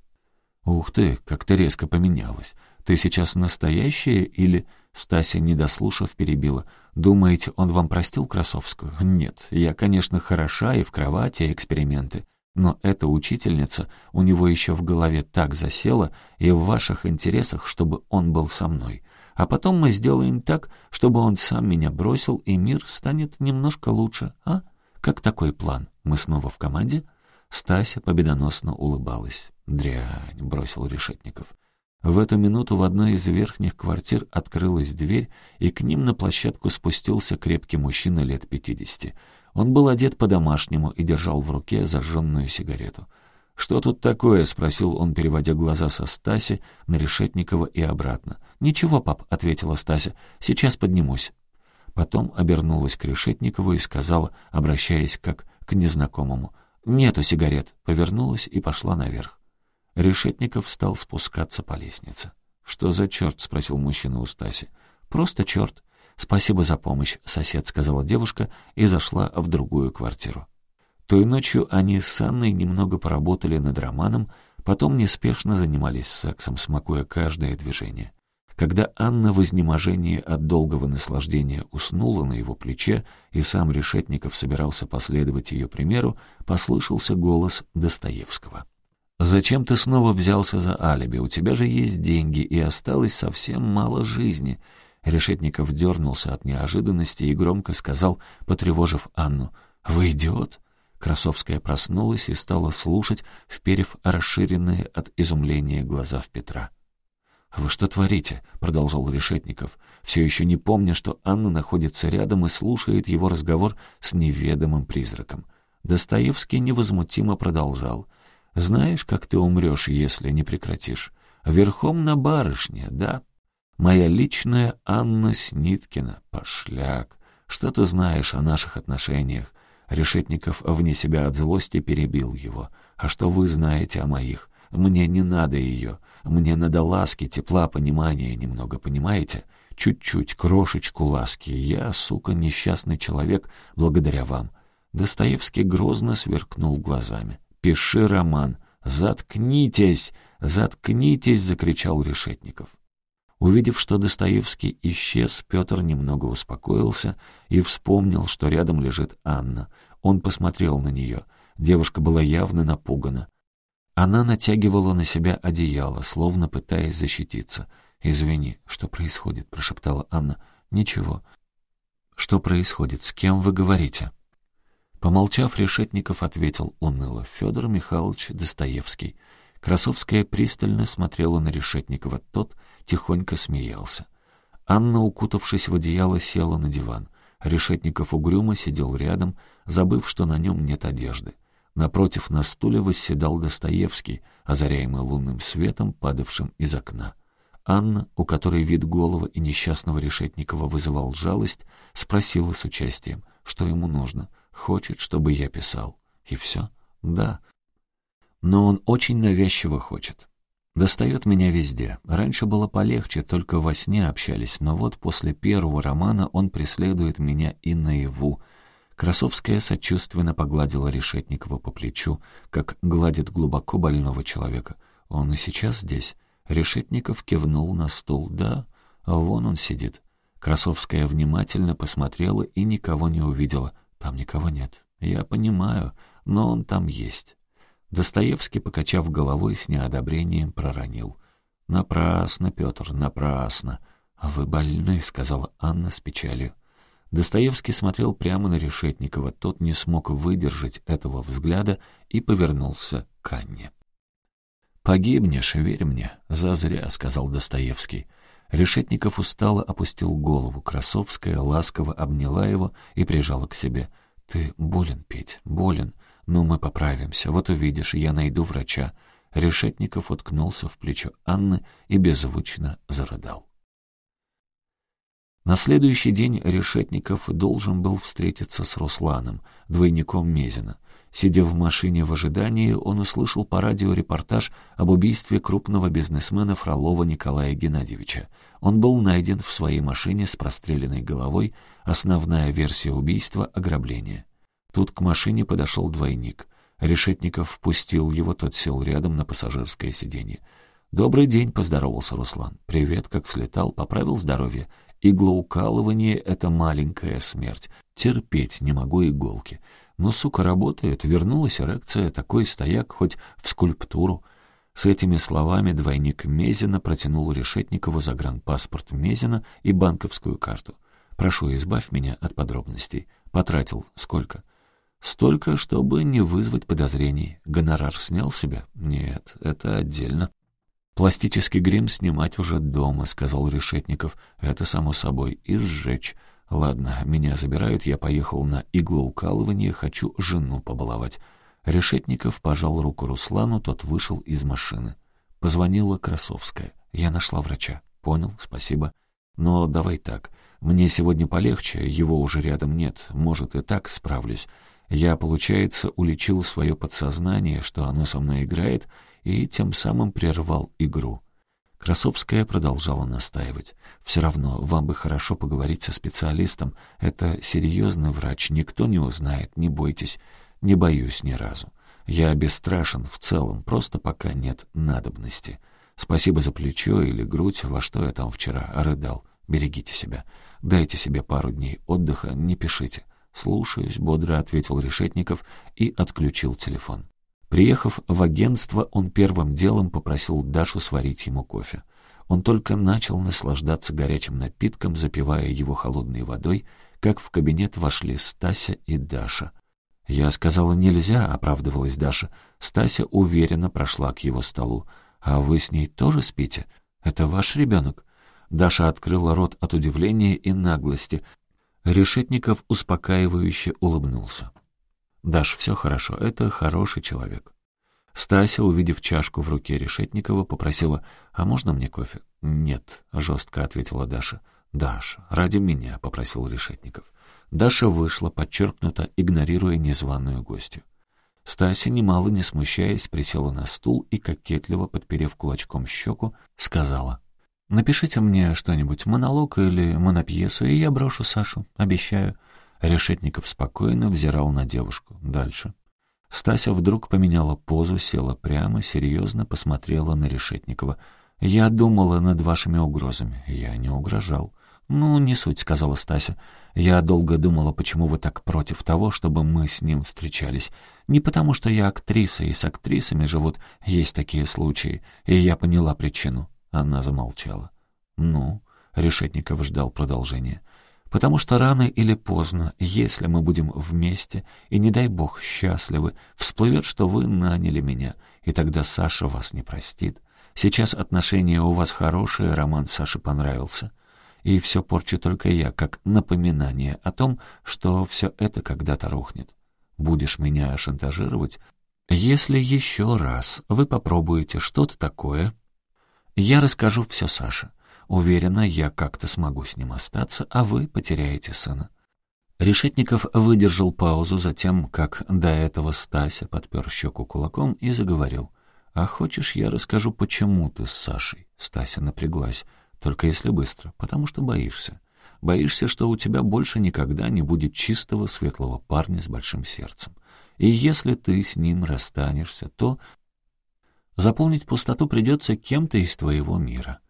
S1: «Ух ты, как ты резко поменялась. Ты сейчас настоящая или...» Стася, не дослушав, перебила. «Думаете, он вам простил Красовскую?» «Нет, я, конечно, хороша и в кровати, и эксперименты. Но эта учительница у него еще в голове так засела, и в ваших интересах, чтобы он был со мной. А потом мы сделаем так, чтобы он сам меня бросил, и мир станет немножко лучше, а? Как такой план? Мы снова в команде?» Стася победоносно улыбалась. «Дрянь», — бросил Решетников. В эту минуту в одной из верхних квартир открылась дверь, и к ним на площадку спустился крепкий мужчина лет пятидесяти. Он был одет по-домашнему и держал в руке зажженную сигарету. «Что тут такое?» — спросил он, переводя глаза со Стаси на Решетникова и обратно. «Ничего, пап», — ответила Стася, — «сейчас поднимусь». Потом обернулась к Решетникову и сказала, обращаясь как к незнакомому, «Нету сигарет», повернулась и пошла наверх. Решетников стал спускаться по лестнице. «Что за черт?» — спросил мужчина у Стаси. «Просто черт. «Спасибо за помощь», — сосед сказала девушка и зашла в другую квартиру. Той ночью они с Анной немного поработали над романом, потом неспешно занимались сексом, смакуя каждое движение. Когда Анна в изнеможении от долгого наслаждения уснула на его плече, и сам Решетников собирался последовать ее примеру, послышался голос Достоевского. «Зачем ты снова взялся за алиби? У тебя же есть деньги, и осталось совсем мало жизни. Решетников дернулся от неожиданности и громко сказал, потревожив Анну, «Вы идиот?» Красовская проснулась и стала слушать, вперев расширенные от изумления глаза в Петра. «Вы что творите?» — продолжал Решетников, все еще не помня, что Анна находится рядом и слушает его разговор с неведомым призраком. Достоевский невозмутимо продолжал. «Знаешь, как ты умрешь, если не прекратишь? Верхом на барышне, да?» Моя личная Анна Сниткина. Пошляк. Что ты знаешь о наших отношениях? Решетников вне себя от злости перебил его. А что вы знаете о моих? Мне не надо ее. Мне надо ласки, тепла, понимания немного, понимаете? Чуть-чуть, крошечку ласки. Я, сука, несчастный человек, благодаря вам. Достоевский грозно сверкнул глазами. «Пиши роман!» «Заткнитесь! Заткнитесь!» — закричал Решетников. Увидев, что Достоевский исчез, Петр немного успокоился и вспомнил, что рядом лежит Анна. Он посмотрел на нее. Девушка была явно напугана. Она натягивала на себя одеяло, словно пытаясь защититься. «Извини, что происходит?» — прошептала Анна. «Ничего». «Что происходит? С кем вы говорите?» Помолчав, Решетников ответил уныло. «Федор Михайлович Достоевский». Красовская пристально смотрела на Решетникова. Тот тихонько смеялся. Анна, укутавшись в одеяло, села на диван. Решетников угрюмо сидел рядом, забыв, что на нем нет одежды. Напротив на стуле восседал Достоевский, озаряемый лунным светом, падавшим из окна. Анна, у которой вид головы и несчастного Решетникова вызывал жалость, спросила с участием, что ему нужно. «Хочет, чтобы я писал». «И все?» «Да, но он очень навязчиво хочет. Достает меня везде. Раньше было полегче, только во сне общались, но вот после первого романа он преследует меня и наяву. Красовская сочувственно погладила Решетникова по плечу, как гладит глубоко больного человека. Он и сейчас здесь. Решетников кивнул на стул. Да, вон он сидит. Красовская внимательно посмотрела и никого не увидела. Там никого нет. Я понимаю, но он там есть. Достоевский, покачав головой, с неодобрением проронил. «Напрасно, Петр, напрасно. А вы больны», — сказала Анна с печалью. Достоевский смотрел прямо на Решетникова. Тот не смог выдержать этого взгляда и повернулся к Анне. «Погибнешь, верь мне, зазря», — сказал Достоевский. Решетников устало опустил голову. Красовская ласково обняла его и прижала к себе. «Ты болен, Петь, болен. «Ну, мы поправимся. Вот увидишь, я найду врача». Решетников уткнулся в плечо Анны и беззвучно зарыдал. На следующий день Решетников должен был встретиться с Русланом, двойником Мезина. Сидя в машине в ожидании, он услышал по радио репортаж об убийстве крупного бизнесмена Фролова Николая Геннадьевича. Он был найден в своей машине с простреленной головой, основная версия убийства — ограбление. Тут к машине подошел двойник. Решетников впустил его, тот сел рядом на пассажирское сиденье. «Добрый день», — поздоровался Руслан. «Привет, как слетал, поправил здоровье. Иглоукалывание — это маленькая смерть. Терпеть не могу иголки. Но, сука, работает, вернулась эрекция, такой стояк хоть в скульптуру». С этими словами двойник Мезина протянул Решетникову загранпаспорт Мезина и банковскую карту. «Прошу, избавь меня от подробностей. Потратил сколько?» «Столько, чтобы не вызвать подозрений. Гонорар снял себя?» «Нет, это отдельно». «Пластический грим снимать уже дома», — сказал Решетников. «Это само собой. И сжечь. Ладно, меня забирают, я поехал на иглоукалывание, хочу жену побаловать». Решетников пожал руку Руслану, тот вышел из машины. Позвонила Красовская. Я нашла врача. Понял, спасибо. Но давай так. Мне сегодня полегче, его уже рядом нет. Может, и так справлюсь. Я, получается, уличил свое подсознание, что оно со мной играет, и тем самым прервал игру. Красовская продолжала настаивать. «Все равно, вам бы хорошо поговорить со специалистом. Это серьезный врач, никто не узнает, не бойтесь. Не боюсь ни разу. Я бесстрашен в целом, просто пока нет надобности. Спасибо за плечо или грудь, во что я там вчера рыдал. Берегите себя. Дайте себе пару дней отдыха, не пишите. «Слушаюсь», — бодро ответил Решетников и отключил телефон. Приехав в агентство, он первым делом попросил Дашу сварить ему кофе. Он только начал наслаждаться горячим напитком, запивая его холодной водой, как в кабинет вошли Стася и Даша. «Я сказала, нельзя», — оправдывалась Даша. Стася уверенно прошла к его столу. «А вы с ней тоже спите? Это ваш ребенок?» Даша открыла рот от удивления и наглости. Решетников успокаивающе улыбнулся. «Даш, все хорошо, это хороший человек». Стася, увидев чашку в руке Решетникова, попросила, «А можно мне кофе?» «Нет», — жестко ответила Даша. «Даша, ради меня», — попросил Решетников. Даша вышла, подчеркнуто, игнорируя незваную гостью. Стася, немало не смущаясь, присела на стул и, кокетливо подперев кулачком щеку, сказала, «Напишите мне что-нибудь, монолог или монопьесу, и я брошу Сашу, обещаю». Решетников спокойно взирал на девушку. Дальше. Стася вдруг поменяла позу, села прямо, серьезно посмотрела на Решетникова. «Я думала над вашими угрозами. Я не угрожал. «Ну, не суть», — сказала Стася. «Я долго думала, почему вы так против того, чтобы мы с ним встречались. Не потому, что я актриса, и с актрисами живут, есть такие случаи, и я поняла причину». Она замолчала. «Ну?» — Решетников ждал продолжения. «Потому что рано или поздно, если мы будем вместе, и, не дай бог, счастливы, всплывет, что вы наняли меня, и тогда Саша вас не простит. Сейчас отношения у вас хорошие, роман Саше понравился» и все порчу только я, как напоминание о том, что все это когда-то рухнет. Будешь меня шантажировать? Если еще раз вы попробуете что-то такое, я расскажу все Саше. Уверена, я как-то смогу с ним остаться, а вы потеряете сына. Решетников выдержал паузу, затем, как до этого Стася подпер щеку кулаком и заговорил. «А хочешь, я расскажу, почему ты с Сашей?» Стася напряглась. Только если быстро, потому что боишься. Боишься, что у тебя больше никогда не будет чистого, светлого парня с большим сердцем. И если ты с ним расстанешься, то заполнить пустоту придется кем-то из твоего мира.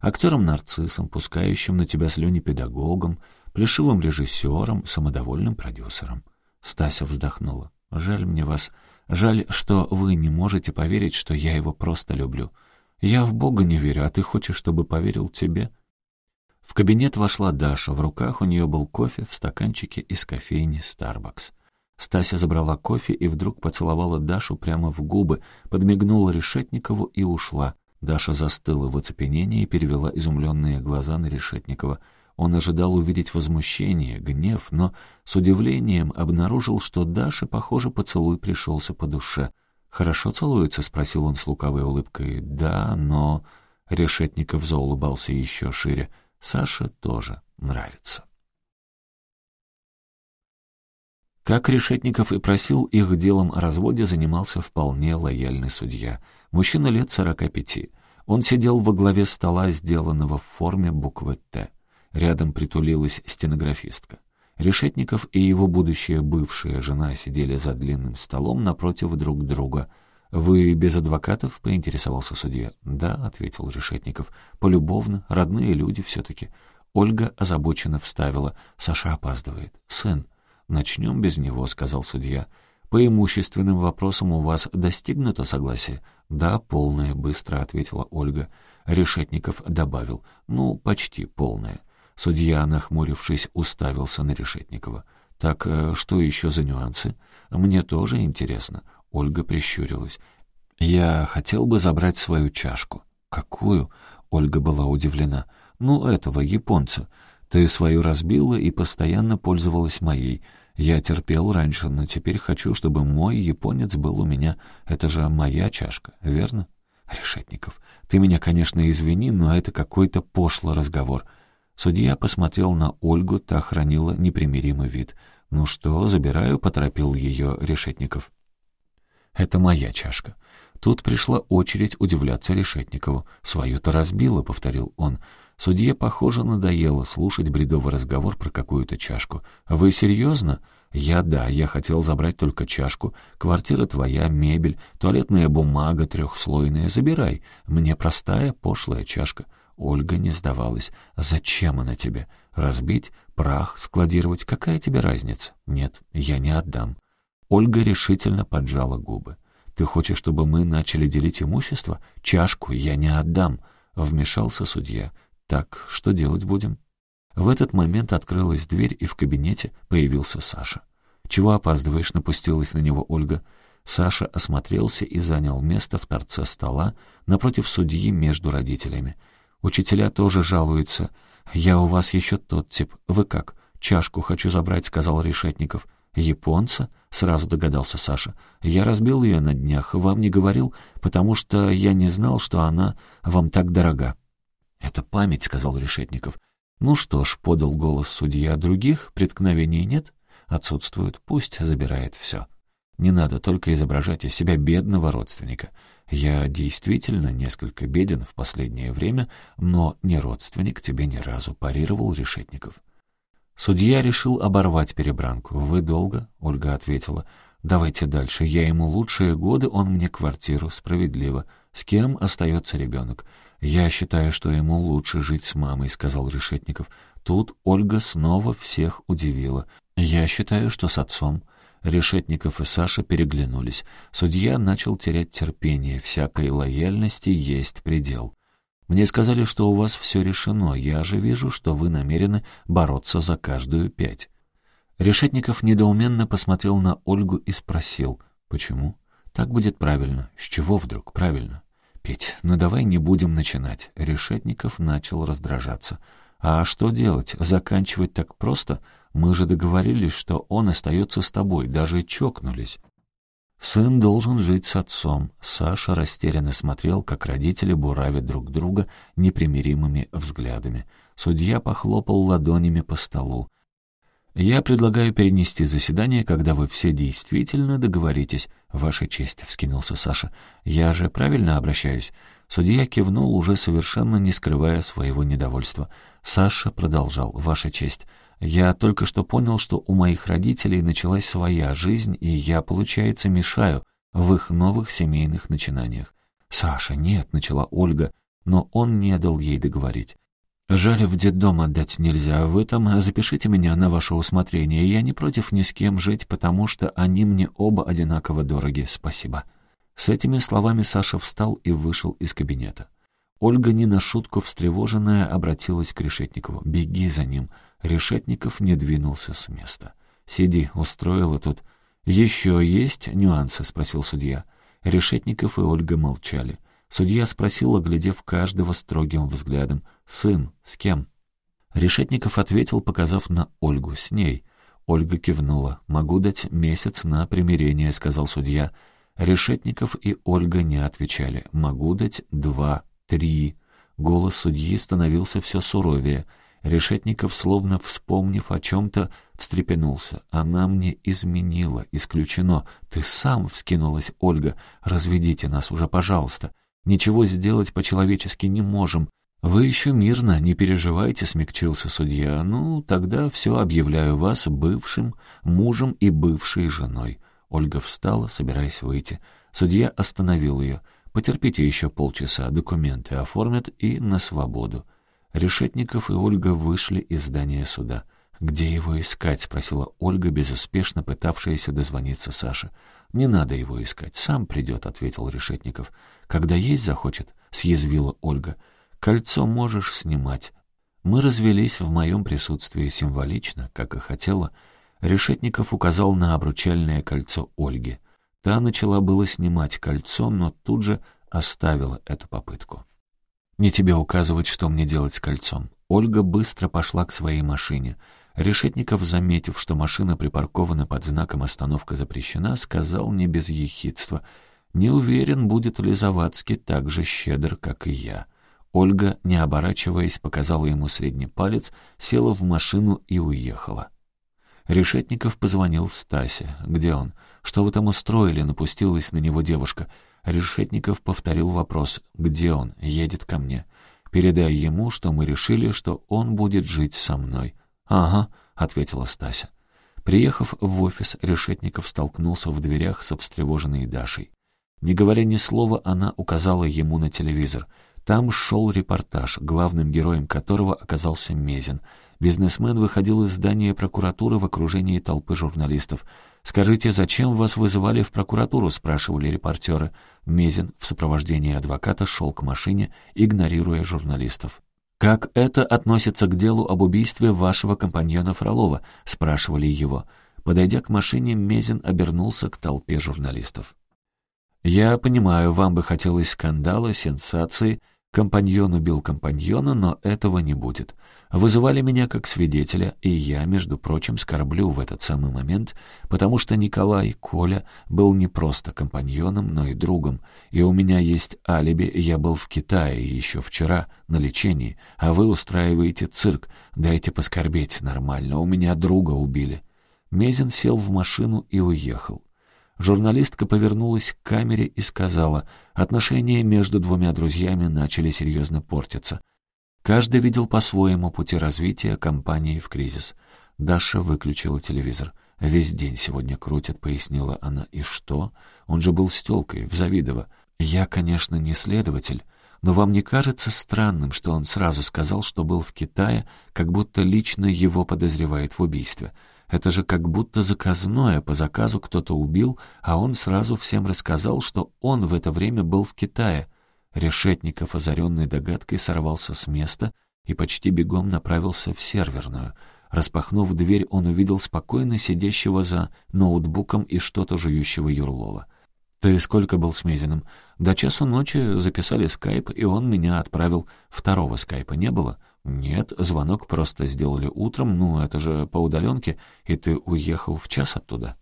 S1: Актером-нарциссом, пускающим на тебя слюни педагогом, плешивым режиссером, самодовольным продюсером. Стася вздохнула. «Жаль мне вас. Жаль, что вы не можете поверить, что я его просто люблю. «Я в Бога не верю, а ты хочешь, чтобы поверил тебе?» В кабинет вошла Даша, в руках у нее был кофе в стаканчике из кофейни «Старбакс». Стася забрала кофе и вдруг поцеловала Дашу прямо в губы, подмигнула Решетникову и ушла. Даша застыла в оцепенении и перевела изумленные глаза на Решетникова. Он ожидал увидеть возмущение, гнев, но с удивлением обнаружил, что Даше, похоже, поцелуй пришелся по душе. «Хорошо целуются?» — спросил он с лукавой улыбкой. «Да, но...» — Решетников заулыбался еще шире. «Саше тоже нравится». Как Решетников и просил, их делом о разводе занимался вполне лояльный судья. Мужчина лет сорока пяти. Он сидел во главе стола, сделанного в форме буквы «Т». Рядом притулилась стенографистка. Решетников и его будущая бывшая жена сидели за длинным столом напротив друг друга. «Вы без адвокатов?» — поинтересовался судья. «Да», — ответил Решетников. «Полюбовно, родные люди все-таки». Ольга озабоченно вставила. «Саша опаздывает. Сын». «Начнем без него», — сказал судья. «По имущественным вопросам у вас достигнуто согласие?» «Да, полное», — быстро ответила Ольга. Решетников добавил. «Ну, почти полное». Судья, нахмурившись, уставился на Решетникова. «Так э, что еще за нюансы? Мне тоже интересно». Ольга прищурилась. «Я хотел бы забрать свою чашку». «Какую?» Ольга была удивлена. «Ну, этого, японца. Ты свою разбила и постоянно пользовалась моей. Я терпел раньше, но теперь хочу, чтобы мой японец был у меня. Это же моя чашка, верно?» «Решетников, ты меня, конечно, извини, но это какой-то пошлый разговор». Судья посмотрел на Ольгу, та хранила непримиримый вид. «Ну что, забираю», — поторопил ее Решетников. «Это моя чашка». Тут пришла очередь удивляться Решетникову. «Свою-то разбила», — повторил он. Судье, похоже, надоело слушать бредовый разговор про какую-то чашку. «Вы серьезно?» «Я да, я хотел забрать только чашку. Квартира твоя, мебель, туалетная бумага трехслойная. Забирай. Мне простая, пошлая чашка». Ольга не сдавалась. «Зачем она тебе? Разбить? Прах? Складировать? Какая тебе разница?» «Нет, я не отдам». Ольга решительно поджала губы. «Ты хочешь, чтобы мы начали делить имущество? Чашку я не отдам», — вмешался судья. «Так, что делать будем?» В этот момент открылась дверь, и в кабинете появился Саша. «Чего опаздываешь?» — напустилась на него Ольга. Саша осмотрелся и занял место в торце стола напротив судьи между родителями. Учителя тоже жалуются. «Я у вас еще тот тип. Вы как? Чашку хочу забрать», — сказал Решетников. «Японца?» — сразу догадался Саша. «Я разбил ее на днях, вам не говорил, потому что я не знал, что она вам так дорога». «Это память», — сказал Решетников. «Ну что ж», — подал голос судья, — «других преткновений нет?» «Отсутствуют. Пусть забирает все». Не надо только изображать из себя бедного родственника. Я действительно несколько беден в последнее время, но не родственник тебе ни разу парировал Решетников. Судья решил оборвать перебранку. «Вы долго?» — Ольга ответила. «Давайте дальше. Я ему лучшие годы, он мне квартиру. Справедливо. С кем остается ребенок?» «Я считаю, что ему лучше жить с мамой», — сказал Решетников. Тут Ольга снова всех удивила. «Я считаю, что с отцом». Решетников и Саша переглянулись. Судья начал терять терпение. Всякой лояльности есть предел. «Мне сказали, что у вас все решено. Я же вижу, что вы намерены бороться за каждую пять». Решетников недоуменно посмотрел на Ольгу и спросил, «Почему?» «Так будет правильно. С чего вдруг правильно?» «Петь, ну давай не будем начинать». Решетников начал раздражаться. «А что делать? Заканчивать так просто?» Мы же договорились, что он остается с тобой, даже чокнулись. Сын должен жить с отцом. Саша растерянно смотрел, как родители буравят друг друга непримиримыми взглядами. Судья похлопал ладонями по столу. «Я предлагаю перенести заседание, когда вы все действительно договоритесь. Ваша честь», — вскинулся Саша. «Я же правильно обращаюсь?» Судья кивнул, уже совершенно не скрывая своего недовольства. Саша продолжал. «Ваша честь, я только что понял, что у моих родителей началась своя жизнь, и я, получается, мешаю в их новых семейных начинаниях. «Саша, нет», — начала Ольга, но он не дал ей договорить. «Жаль, в детдом отдать нельзя. Вы там запишите меня на ваше усмотрение. Я не против ни с кем жить, потому что они мне оба одинаково дороги. Спасибо». С этими словами Саша встал и вышел из кабинета. Ольга, не на шутку встревоженная, обратилась к Решетникову. «Беги за ним». Решетников не двинулся с места. «Сиди, устроила тут». «Еще есть нюансы?» — спросил судья. Решетников и Ольга молчали. Судья спросил, оглядев каждого строгим взглядом. «Сын, с кем?» Решетников ответил, показав на Ольгу. «С ней». Ольга кивнула. «Могу дать месяц на примирение», — сказал судья. Решетников и Ольга не отвечали. «Могу дать два, три». Голос судьи становился все суровее. Решетников, словно вспомнив о чем-то, встрепенулся. «Она мне изменила. Исключено. Ты сам!» — вскинулась Ольга. «Разведите нас уже, пожалуйста. Ничего сделать по-человечески не можем. «Вы еще мирно, не переживайте», — смягчился судья. «Ну, тогда все объявляю вас бывшим мужем и бывшей женой». Ольга встала, собираясь выйти. Судья остановил ее. «Потерпите еще полчаса, документы оформят и на свободу». Решетников и Ольга вышли из здания суда. «Где его искать?» — спросила Ольга, безуспешно пытавшаяся дозвониться Саше. «Не надо его искать, сам придет», — ответил Решетников. «Когда есть захочет?» — съязвила Ольга. «Кольцо можешь снимать». Мы развелись в моем присутствии символично, как и хотела. Решетников указал на обручальное кольцо Ольги. Та начала было снимать кольцо, но тут же оставила эту попытку. «Не тебе указывать, что мне делать с кольцом». Ольга быстро пошла к своей машине. Решетников, заметив, что машина припаркована под знаком «Остановка запрещена», сказал не без ехидства. «Не уверен, будет ли Завадский так же щедр, как и я». Ольга, не оборачиваясь, показала ему средний палец, села в машину и уехала. Решетников позвонил Стасе. «Где он? Что вы там устроили?» — напустилась на него девушка — Решетников повторил вопрос «Где он? Едет ко мне». «Передай ему, что мы решили, что он будет жить со мной». «Ага», — ответила Стася. Приехав в офис, Решетников столкнулся в дверях со встревоженной Дашей. Не говоря ни слова, она указала ему на телевизор. Там шел репортаж, главным героем которого оказался Мезин. Бизнесмен выходил из здания прокуратуры в окружении толпы журналистов. «Скажите, зачем вас вызывали в прокуратуру?» — спрашивали репортеры. Мезин в сопровождении адвоката шел к машине, игнорируя журналистов. «Как это относится к делу об убийстве вашего компаньона Фролова?» — спрашивали его. Подойдя к машине, Мезин обернулся к толпе журналистов. «Я понимаю, вам бы хотелось скандала, сенсации, Компаньон убил компаньона, но этого не будет. Вызывали меня как свидетеля, и я, между прочим, скорблю в этот самый момент, потому что Николай Коля был не просто компаньоном, но и другом, и у меня есть алиби, я был в Китае еще вчера на лечении, а вы устраиваете цирк, дайте поскорбеть нормально, у меня друга убили». Мезин сел в машину и уехал. Журналистка повернулась к камере и сказала, отношения между двумя друзьями начали серьезно портиться. Каждый видел по-своему пути развития компании в кризис. Даша выключила телевизор. «Весь день сегодня крутят», — пояснила она. «И что? Он же был с тёлкой, в Завидово. Я, конечно, не следователь, но вам не кажется странным, что он сразу сказал, что был в Китае, как будто лично его подозревает в убийстве?» Это же как будто заказное, по заказу кто-то убил, а он сразу всем рассказал, что он в это время был в Китае. Решетников, озаренный догадкой, сорвался с места и почти бегом направился в серверную. Распахнув дверь, он увидел спокойно сидящего за ноутбуком и что-то жующего Юрлова. «Ты сколько был с Мезиным?» «До часу ночи записали скайп, и он меня отправил. Второго скайпа не было?» «Нет, звонок просто сделали утром, ну, это же по удаленке, и ты уехал в час оттуда».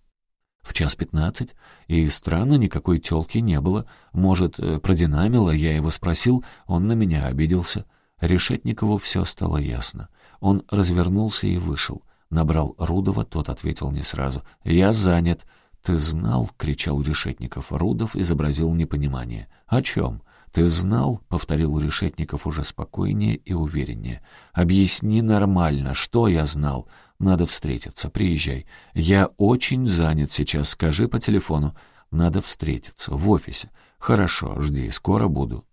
S1: «В час пятнадцать. И странно, никакой тёлки не было. Может, э, продинамило, я его спросил, он на меня обиделся». Решетникову все стало ясно. Он развернулся и вышел. Набрал Рудова, тот ответил не сразу. «Я занят». «Ты знал?» — кричал Решетников. Рудов изобразил непонимание. «О чем?» «Ты знал?» — повторил Решетников уже спокойнее и увереннее. «Объясни нормально, что я знал. Надо встретиться, приезжай. Я очень занят сейчас, скажи по телефону. Надо встретиться, в офисе. Хорошо, жди, скоро буду».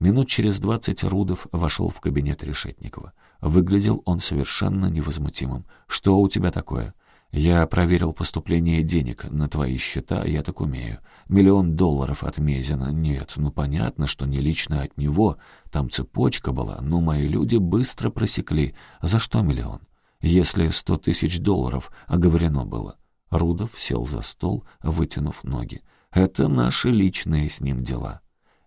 S1: Минут через двадцать Рудов вошел в кабинет Решетникова. Выглядел он совершенно невозмутимым. «Что у тебя такое?» Я проверил поступление денег на твои счета, я так умею. Миллион долларов от Мезина. Нет, ну понятно, что не лично от него. Там цепочка была, но мои люди быстро просекли. За что миллион? Если сто тысяч долларов оговорено было. Рудов сел за стол, вытянув ноги. Это наши личные с ним дела.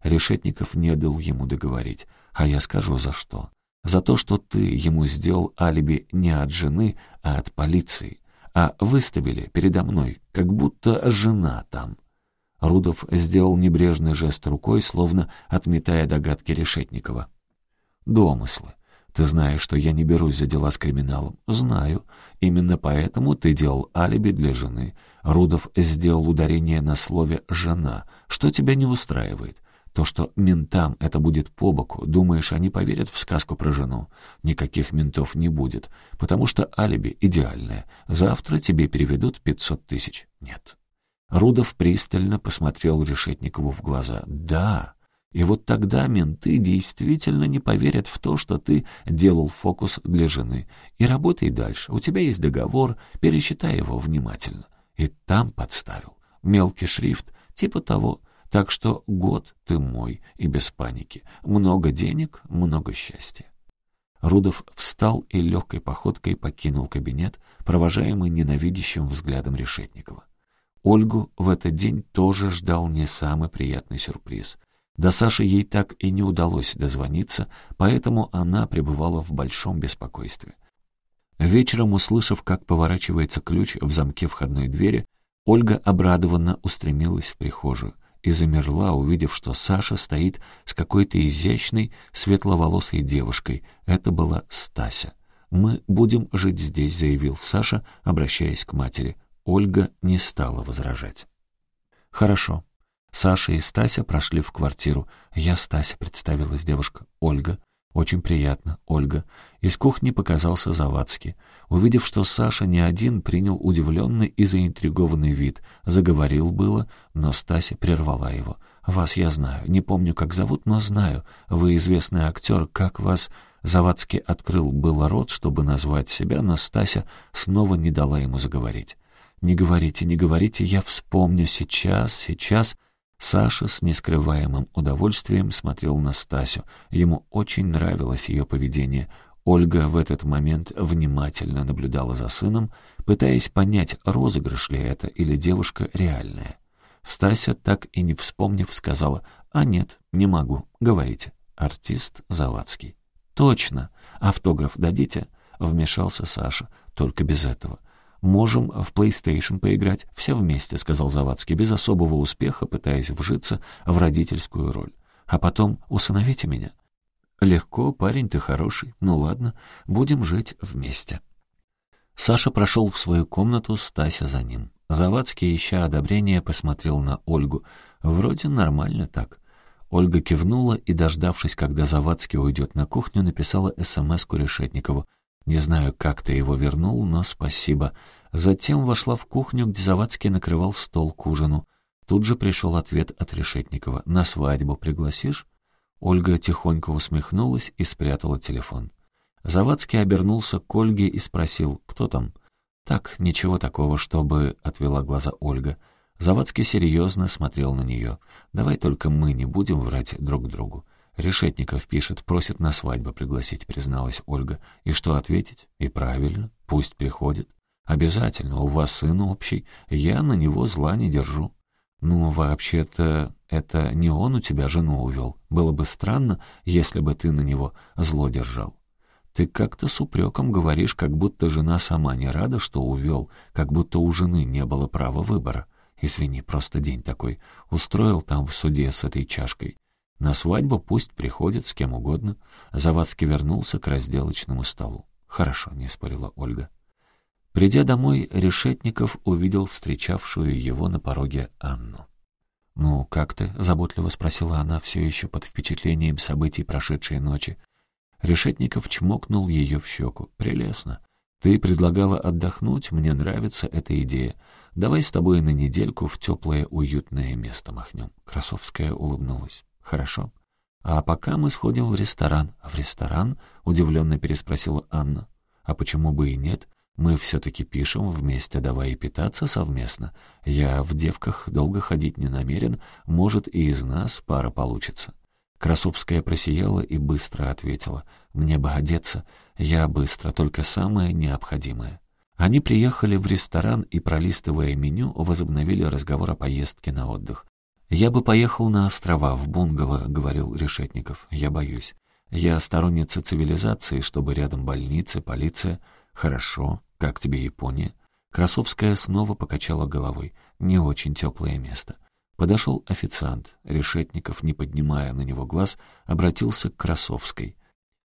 S1: Решетников не дал ему договорить. А я скажу, за что. За то, что ты ему сделал алиби не от жены, а от полиции а выставили передо мной, как будто жена там. Рудов сделал небрежный жест рукой, словно отметая догадки Решетникова. Домыслы. Ты знаешь, что я не берусь за дела с криминалом. Знаю. Именно поэтому ты делал алиби для жены. Рудов сделал ударение на слове «жена». Что тебя не устраивает? То, что ментам это будет по боку, думаешь, они поверят в сказку про жену? Никаких ментов не будет, потому что алиби идеальное. Завтра тебе переведут пятьсот тысяч. Нет. Рудов пристально посмотрел Решетникову в глаза. «Да, и вот тогда менты действительно не поверят в то, что ты делал фокус для жены. И работай дальше. У тебя есть договор, пересчитай его внимательно. И там подставил. Мелкий шрифт, типа того. Так что год ты мой, и без паники. Много денег, много счастья. Рудов встал и легкой походкой покинул кабинет, провожаемый ненавидящим взглядом Решетникова. Ольгу в этот день тоже ждал не самый приятный сюрприз. До Саши ей так и не удалось дозвониться, поэтому она пребывала в большом беспокойстве. Вечером, услышав, как поворачивается ключ в замке входной двери, Ольга обрадованно устремилась в прихожую и замерла, увидев, что Саша стоит с какой-то изящной, светловолосой девушкой. Это была Стася. «Мы будем жить здесь», — заявил Саша, обращаясь к матери. Ольга не стала возражать. «Хорошо, Саша и Стася прошли в квартиру. «Я Стася», — представилась девушка. «Ольга». «Очень приятно, Ольга». Из кухни показался Завадский. Увидев, что Саша не один, принял удивленный и заинтригованный вид. Заговорил было, но Стася прервала его. «Вас я знаю. Не помню, как зовут, но знаю. Вы известный актер. Как вас...» Завадский открыл было рот, чтобы назвать себя, но Стася снова не дала ему заговорить. «Не говорите, не говорите, я вспомню сейчас, сейчас...» Саша с нескрываемым удовольствием смотрел на Стасю. Ему очень нравилось ее поведение. Ольга в этот момент внимательно наблюдала за сыном, пытаясь понять, розыгрыш ли это или девушка реальная. Стася, так и не вспомнив, сказала, «А нет, не могу, говорите». Артист Завадский. «Точно. Автограф дадите?» Вмешался Саша. «Только без этого. «Можем в PlayStation поиграть все вместе», — сказал Завадский, без особого успеха, пытаясь вжиться в родительскую роль. «А потом усыновите меня». «Легко, парень ты хороший. Ну ладно, будем жить вместе». Саша прошел в свою комнату, Стася за ним. Завадский, ища одобрения, посмотрел на Ольгу. «Вроде нормально так». Ольга кивнула и, дождавшись, когда Завадский уйдет на кухню, написала СМС-ку Решетникову. Не знаю, как ты его вернул, но спасибо. Затем вошла в кухню, где Завадский накрывал стол к ужину. Тут же пришел ответ от Решетникова. «На свадьбу пригласишь?» Ольга тихонько усмехнулась и спрятала телефон. Завадский обернулся к Ольге и спросил, кто там? «Так, ничего такого, чтобы...» — отвела глаза Ольга. Завадский серьезно смотрел на нее. «Давай только мы не будем врать друг другу. «Решетников пишет, просит на свадьбу пригласить», — призналась Ольга. «И что ответить? И правильно, пусть приходит. Обязательно, у вас сын общий, я на него зла не держу». «Ну, вообще-то, это не он у тебя жену увел. Было бы странно, если бы ты на него зло держал». «Ты как-то с упреком говоришь, как будто жена сама не рада, что увел, как будто у жены не было права выбора. Извини, просто день такой. Устроил там в суде с этой чашкой. На свадьбу пусть приходит с кем угодно. Завадский вернулся к разделочному столу. «Хорошо», — не спорила Ольга. Придя домой, Решетников увидел встречавшую его на пороге Анну. «Ну, как ты?» — заботливо спросила она, все еще под впечатлением событий прошедшей ночи. Решетников чмокнул ее в щеку. «Прелестно. Ты предлагала отдохнуть, мне нравится эта идея. Давай с тобой на недельку в теплое уютное место махнем». Красовская улыбнулась. «Хорошо. А пока мы сходим в ресторан». «В ресторан?» — удивленно переспросила Анна. «А почему бы и нет? Мы все-таки пишем вместе, давай и питаться совместно. Я в девках долго ходить не намерен, может, и из нас пара получится». Красовская просияла и быстро ответила. «Мне бы одеться. Я быстро, только самое необходимое». Они приехали в ресторан и, пролистывая меню, возобновили разговор о поездке на отдых. «Я бы поехал на острова, в бунгало», — говорил Решетников. «Я боюсь. Я сторонница цивилизации, чтобы рядом больницы, полиция. Хорошо. Как тебе Япония?» Красовская снова покачала головой. «Не очень теплое место». Подошел официант. Решетников, не поднимая на него глаз, обратился к Красовской.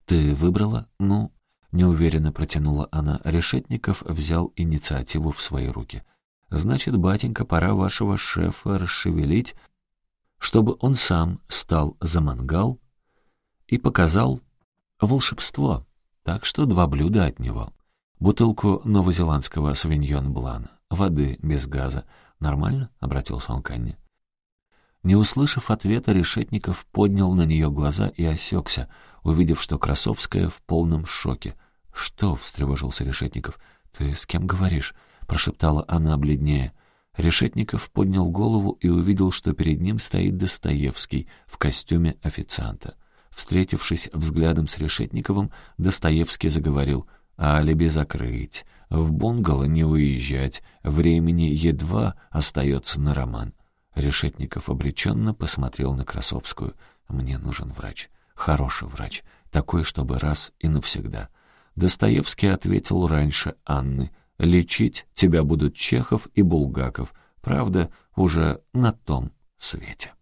S1: «Ты выбрала? Ну?» — неуверенно протянула она. Решетников взял инициативу в свои руки. «Значит, батенька, пора вашего шефа расшевелить, чтобы он сам стал за мангал и показал волшебство. Так что два блюда от него. Бутылку новозеландского савиньон блана, воды без газа. Нормально?» — обратился он к Анне. Не услышав ответа, Решетников поднял на нее глаза и осекся, увидев, что Красовская в полном шоке. «Что?» — встревожился Решетников. «Ты с кем говоришь?» — прошептала она бледнее. Решетников поднял голову и увидел, что перед ним стоит Достоевский в костюме официанта. Встретившись взглядом с Решетниковым, Достоевский заговорил «Алиби закрыть, в бунгало не уезжать, времени едва остается на роман». Решетников обреченно посмотрел на Красовскую. «Мне нужен врач. Хороший врач. Такой, чтобы раз и навсегда». Достоевский ответил раньше Анны. «Лечить тебя будут Чехов и Булгаков. Правда, уже на том свете».